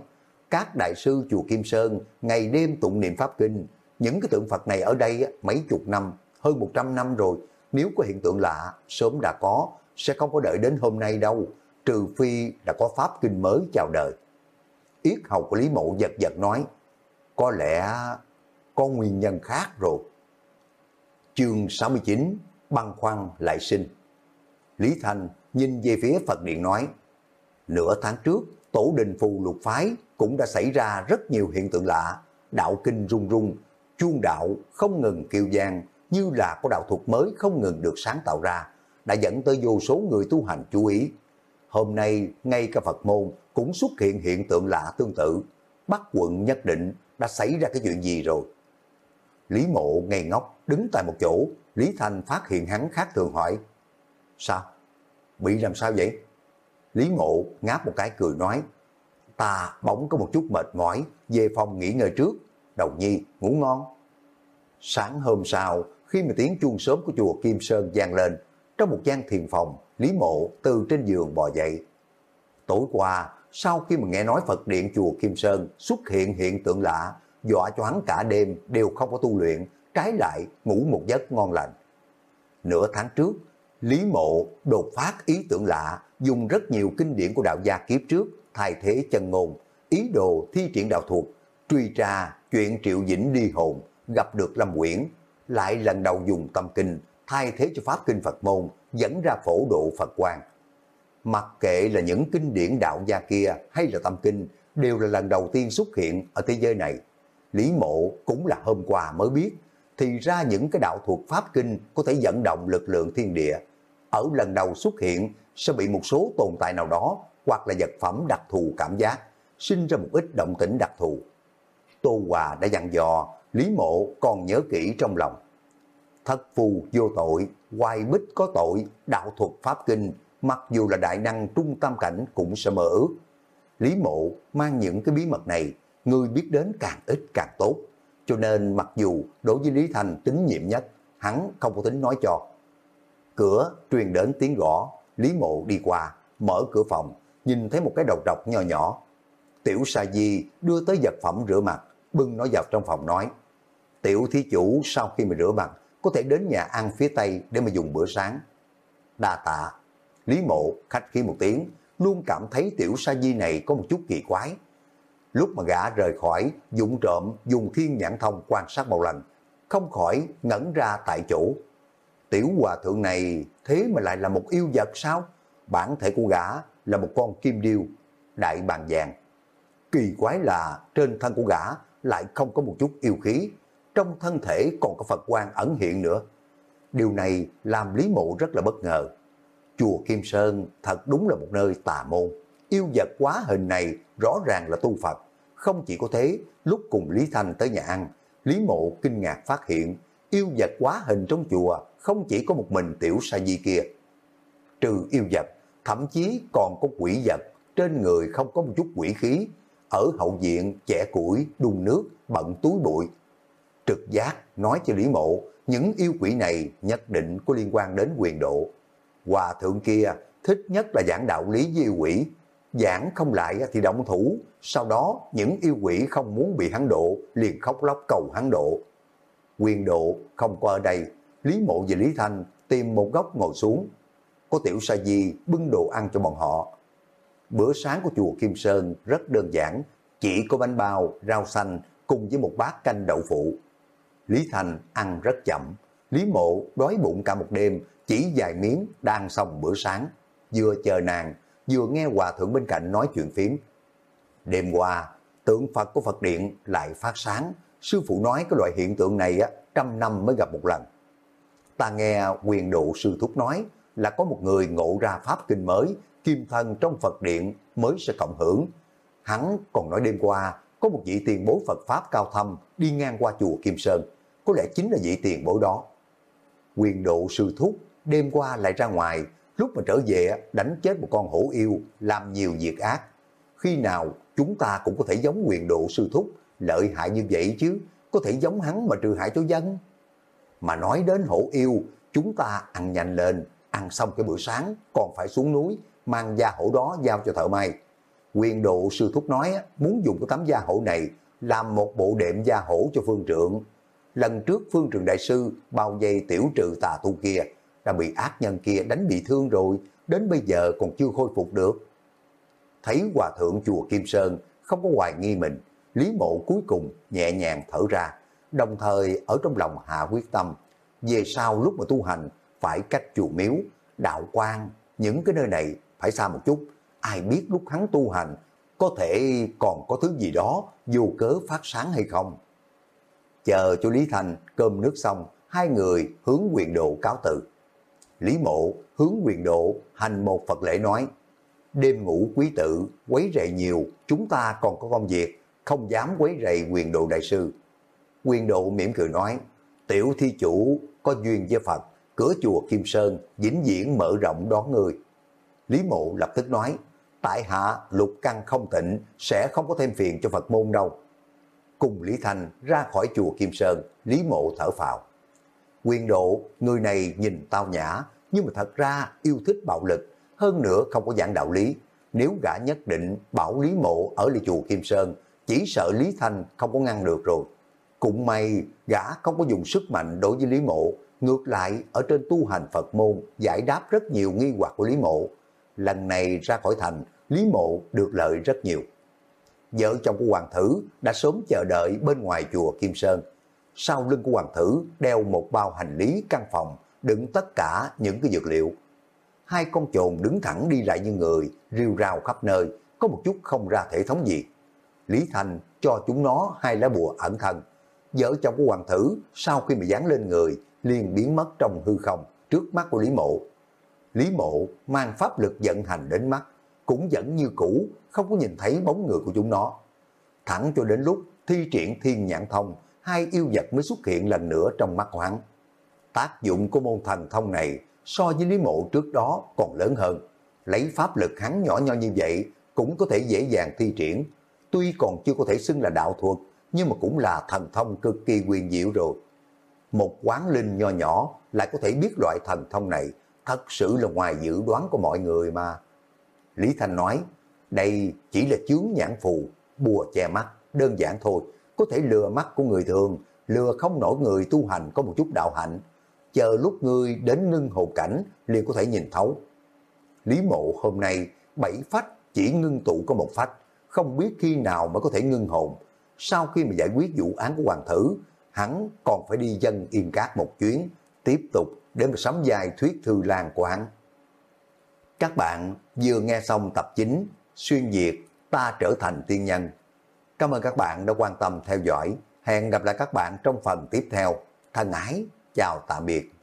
các đại sư chùa Kim Sơn ngày đêm tụng niệm Pháp Kinh, những cái tượng Phật này ở đây mấy chục năm, hơn 100 năm rồi, nếu có hiện tượng lạ, sớm đã có, sẽ không có đợi đến hôm nay đâu, trừ phi đã có Pháp Kinh mới chào đời. Yết hầu của Lý Mộ giật giật nói, có lẽ có nguyên nhân khác rồi. Chương 69, băng khoăn lại sinh. Lý Thành nhìn về phía Phật Điện nói, nửa tháng trước, tổ đình phù lục phái cũng đã xảy ra rất nhiều hiện tượng lạ, đạo kinh rung rung, chuông đạo không ngừng kêu gian, như là có đạo thuật mới không ngừng được sáng tạo ra, đã dẫn tới vô số người tu hành chú ý. Hôm nay, ngay cả Phật môn cũng xuất hiện hiện tượng lạ tương tự. Bắc quận nhất định đã xảy ra cái chuyện gì rồi. Lý mộ ngây ngốc, đứng tại một chỗ, Lý Thanh phát hiện hắn khác thường hỏi. Sao? Bị làm sao vậy? Lý mộ ngáp một cái cười nói. Ta bỗng có một chút mệt mỏi, về phòng nghỉ ngơi trước. Đầu nhi, ngủ ngon. Sáng hôm sau, khi mà tiếng chuông sớm của chùa Kim Sơn vang lên, trong một gian thiền phòng, Lý Mộ từ trên giường bò dậy. Tối qua, sau khi mà nghe nói Phật điện chùa Kim Sơn xuất hiện hiện tượng lạ, dọa choáng cả đêm đều không có tu luyện, trái lại ngủ một giấc ngon lành. Nửa tháng trước, Lý Mộ đột phát ý tưởng lạ, dùng rất nhiều kinh điển của đạo gia kiếp trước thay thế chân ngôn, ý đồ thi triển đạo thuật, truy tra chuyện Triệu Dĩnh đi hồn, gặp được Lâm Quyển, lại lần đầu dùng tâm kinh thay thế cho pháp kinh Phật môn, dẫn ra phổ độ Phật quan. Mặc kệ là những kinh điển đạo gia kia hay là tâm kinh, đều là lần đầu tiên xuất hiện ở thế giới này. Lý Mộ cũng là hôm qua mới biết, thì ra những cái đạo thuật pháp kinh có thể dẫn động lực lượng thiên địa. Ở lần đầu xuất hiện sẽ bị một số tồn tại nào đó hoặc là vật phẩm đặc thù cảm giác, sinh ra một ít động tĩnh đặc thù. Tô Hòa đã dặn dò, Lý Mộ còn nhớ kỹ trong lòng. Thất phù vô tội, hoài bích có tội, đạo thuật pháp kinh, mặc dù là đại năng trung tâm cảnh cũng sẽ mở ước. Lý Mộ mang những cái bí mật này, người biết đến càng ít càng tốt. Cho nên mặc dù đối với Lý Thành tín nhiệm nhất, hắn không có tính nói cho. Cửa truyền đến tiếng gõ, Lý Mộ đi qua, mở cửa phòng, nhìn thấy một cái đầu trọc nhỏ nhỏ. Tiểu Sa Di đưa tới vật phẩm rửa mặt, bưng nó vào trong phòng nói. Tiểu thí chủ sau khi mà rửa mặt, có thể đến nhà ăn phía Tây để mà dùng bữa sáng. Đa tạ. Lý mộ khách khí một tiếng, luôn cảm thấy tiểu sa di này có một chút kỳ quái. Lúc mà gã rời khỏi, dụng trộm dùng thiên nhãn thông quan sát một lần, không khỏi ngẩn ra tại chỗ. Tiểu hòa thượng này thế mà lại là một yêu vật sao? Bản thể của gã là một con kim điêu, đại bàn vàng. Kỳ quái là trên thân của gã lại không có một chút yêu khí, trong thân thể còn có Phật quan ẩn hiện nữa. Điều này làm Lý Mộ rất là bất ngờ. Chùa Kim Sơn thật đúng là một nơi tà môn. Yêu vật quá hình này rõ ràng là tu Phật. Không chỉ có thế, lúc cùng Lý Thanh tới nhà ăn, Lý Mộ kinh ngạc phát hiện yêu vật quá hình trong chùa không chỉ có một mình tiểu sa di kia. Trừ yêu vật, thậm chí còn có quỷ vật, trên người không có một chút quỷ khí, ở hậu diện chẻ củi, đun nước, bận túi bụi. Trực giác nói cho Lý Mộ, những yêu quỷ này nhất định có liên quan đến quyền độ. Hòa thượng kia thích nhất là giảng đạo lý với yêu quỷ, giảng không lại thì động thủ, sau đó những yêu quỷ không muốn bị hắn độ liền khóc lóc cầu hắn độ. Quyền độ không qua đây, Lý Mộ và Lý Thanh tìm một góc ngồi xuống. Có tiểu sa di bưng đồ ăn cho bọn họ. Bữa sáng của chùa Kim Sơn rất đơn giản, chỉ có bánh bao, rau xanh cùng với một bát canh đậu phụ. Lý Thành ăn rất chậm, Lý Mộ đói bụng cả một đêm, chỉ vài miếng đang xong bữa sáng. Vừa chờ nàng, vừa nghe hòa thượng bên cạnh nói chuyện phím. Đêm qua, tượng Phật của Phật Điện lại phát sáng. Sư phụ nói cái loại hiện tượng này á, trăm năm mới gặp một lần. Ta nghe quyền độ sư thúc nói là có một người ngộ ra pháp kinh mới, kim thân trong Phật Điện mới sẽ cộng hưởng. Hắn còn nói đêm qua, có một vị tiền bối Phật Pháp cao thâm đi ngang qua chùa Kim Sơn. Có lẽ chính là vị tiền bối đó. Quyền độ sư thúc đêm qua lại ra ngoài, lúc mà trở về đánh chết một con hổ yêu, làm nhiều việc ác. Khi nào chúng ta cũng có thể giống quyền độ sư thúc, lợi hại như vậy chứ, có thể giống hắn mà trừ hại cho dân. Mà nói đến hổ yêu, chúng ta ăn nhanh lên, ăn xong cái bữa sáng, còn phải xuống núi, mang da hổ đó giao cho thợ may. Quyền độ sư thúc nói muốn dùng cái tấm da hổ này làm một bộ đệm da hổ cho phương trượng. Lần trước phương trường đại sư bao dây tiểu trừ tà tu kia đã bị ác nhân kia đánh bị thương rồi, đến bây giờ còn chưa khôi phục được. Thấy hòa thượng chùa Kim Sơn không có hoài nghi mình, Lý Mộ cuối cùng nhẹ nhàng thở ra, đồng thời ở trong lòng hạ quyết tâm. Về sau lúc mà tu hành, phải cách chùa miếu, đạo quan, những cái nơi này phải xa một chút. Ai biết lúc hắn tu hành, có thể còn có thứ gì đó vô cớ phát sáng hay không. Chờ cho Lý Thành cơm nước xong, hai người hướng quyền độ cáo từ. Lý Mộ hướng quyền độ hành một Phật lễ nói, đêm ngủ quý tự, quấy rầy nhiều, chúng ta còn có công việc, không dám quấy rầy quyền độ đại sư. Quyền độ mỉm cười nói, tiểu thi chủ có duyên với Phật, cửa chùa Kim Sơn vĩnh viễn mở rộng đón người. Lý Mộ lập tức nói, tại hạ lục căn không tịnh sẽ không có thêm phiền cho Phật môn đâu. Cùng Lý Thành ra khỏi chùa Kim Sơn, Lý Mộ thở phào. Quyền độ, người này nhìn tao nhã, nhưng mà thật ra yêu thích bạo lực, hơn nữa không có dạng đạo lý. Nếu gã nhất định bảo Lý Mộ ở lại chùa Kim Sơn, chỉ sợ Lý Thanh không có ngăn được rồi. Cũng may gã không có dùng sức mạnh đối với Lý Mộ, ngược lại ở trên tu hành Phật môn giải đáp rất nhiều nghi hoặc của Lý Mộ. Lần này ra khỏi thành, Lý Mộ được lợi rất nhiều. Vợ chồng của Hoàng Thử đã sớm chờ đợi bên ngoài chùa Kim Sơn. Sau lưng của Hoàng Thử đeo một bao hành lý căn phòng đựng tất cả những cái dược liệu. Hai con trồn đứng thẳng đi lại như người, rêu rao khắp nơi, có một chút không ra thể thống gì. Lý Thành cho chúng nó hai lá bùa ẩn thân. Vợ chồng của Hoàng Thử sau khi mà dán lên người liền biến mất trong hư không trước mắt của Lý Mộ. Lý Mộ mang pháp lực vận hành đến mắt, cũng vẫn như cũ, không có nhìn thấy bóng người của chúng nó. Thẳng cho đến lúc thi triển thiên nhãn thông, hai yêu vật mới xuất hiện lần nữa trong mắt của hắn. Tác dụng của môn thần thông này so với Lý Mộ trước đó còn lớn hơn. Lấy pháp lực hắn nhỏ nho như vậy cũng có thể dễ dàng thi triển. Tuy còn chưa có thể xưng là đạo thuật, nhưng mà cũng là thần thông cực kỳ quyền diệu rồi. Một quán linh nho nhỏ lại có thể biết loại thần thông này, thật sự là ngoài dự đoán của mọi người mà. Lý Thanh nói, đây chỉ là chướng nhãn phù, bùa che mắt, đơn giản thôi, có thể lừa mắt của người thường, lừa không nổi người tu hành có một chút đạo hạnh. Chờ lúc ngươi đến ngưng hồn cảnh liền có thể nhìn thấu. Lý mộ hôm nay bảy phách chỉ ngưng tụ có một phách, không biết khi nào mới có thể ngưng hồn. Sau khi mà giải quyết vụ án của hoàng thử, hắn còn phải đi dân yên cát một chuyến, tiếp tục để mà sắm dài thuyết thư lan của hắn. Các bạn vừa nghe xong tập 9 Xuyên Việt Ta trở thành tiên nhân. Cảm ơn các bạn đã quan tâm theo dõi. Hẹn gặp lại các bạn trong phần tiếp theo. Thân ái, chào tạm biệt.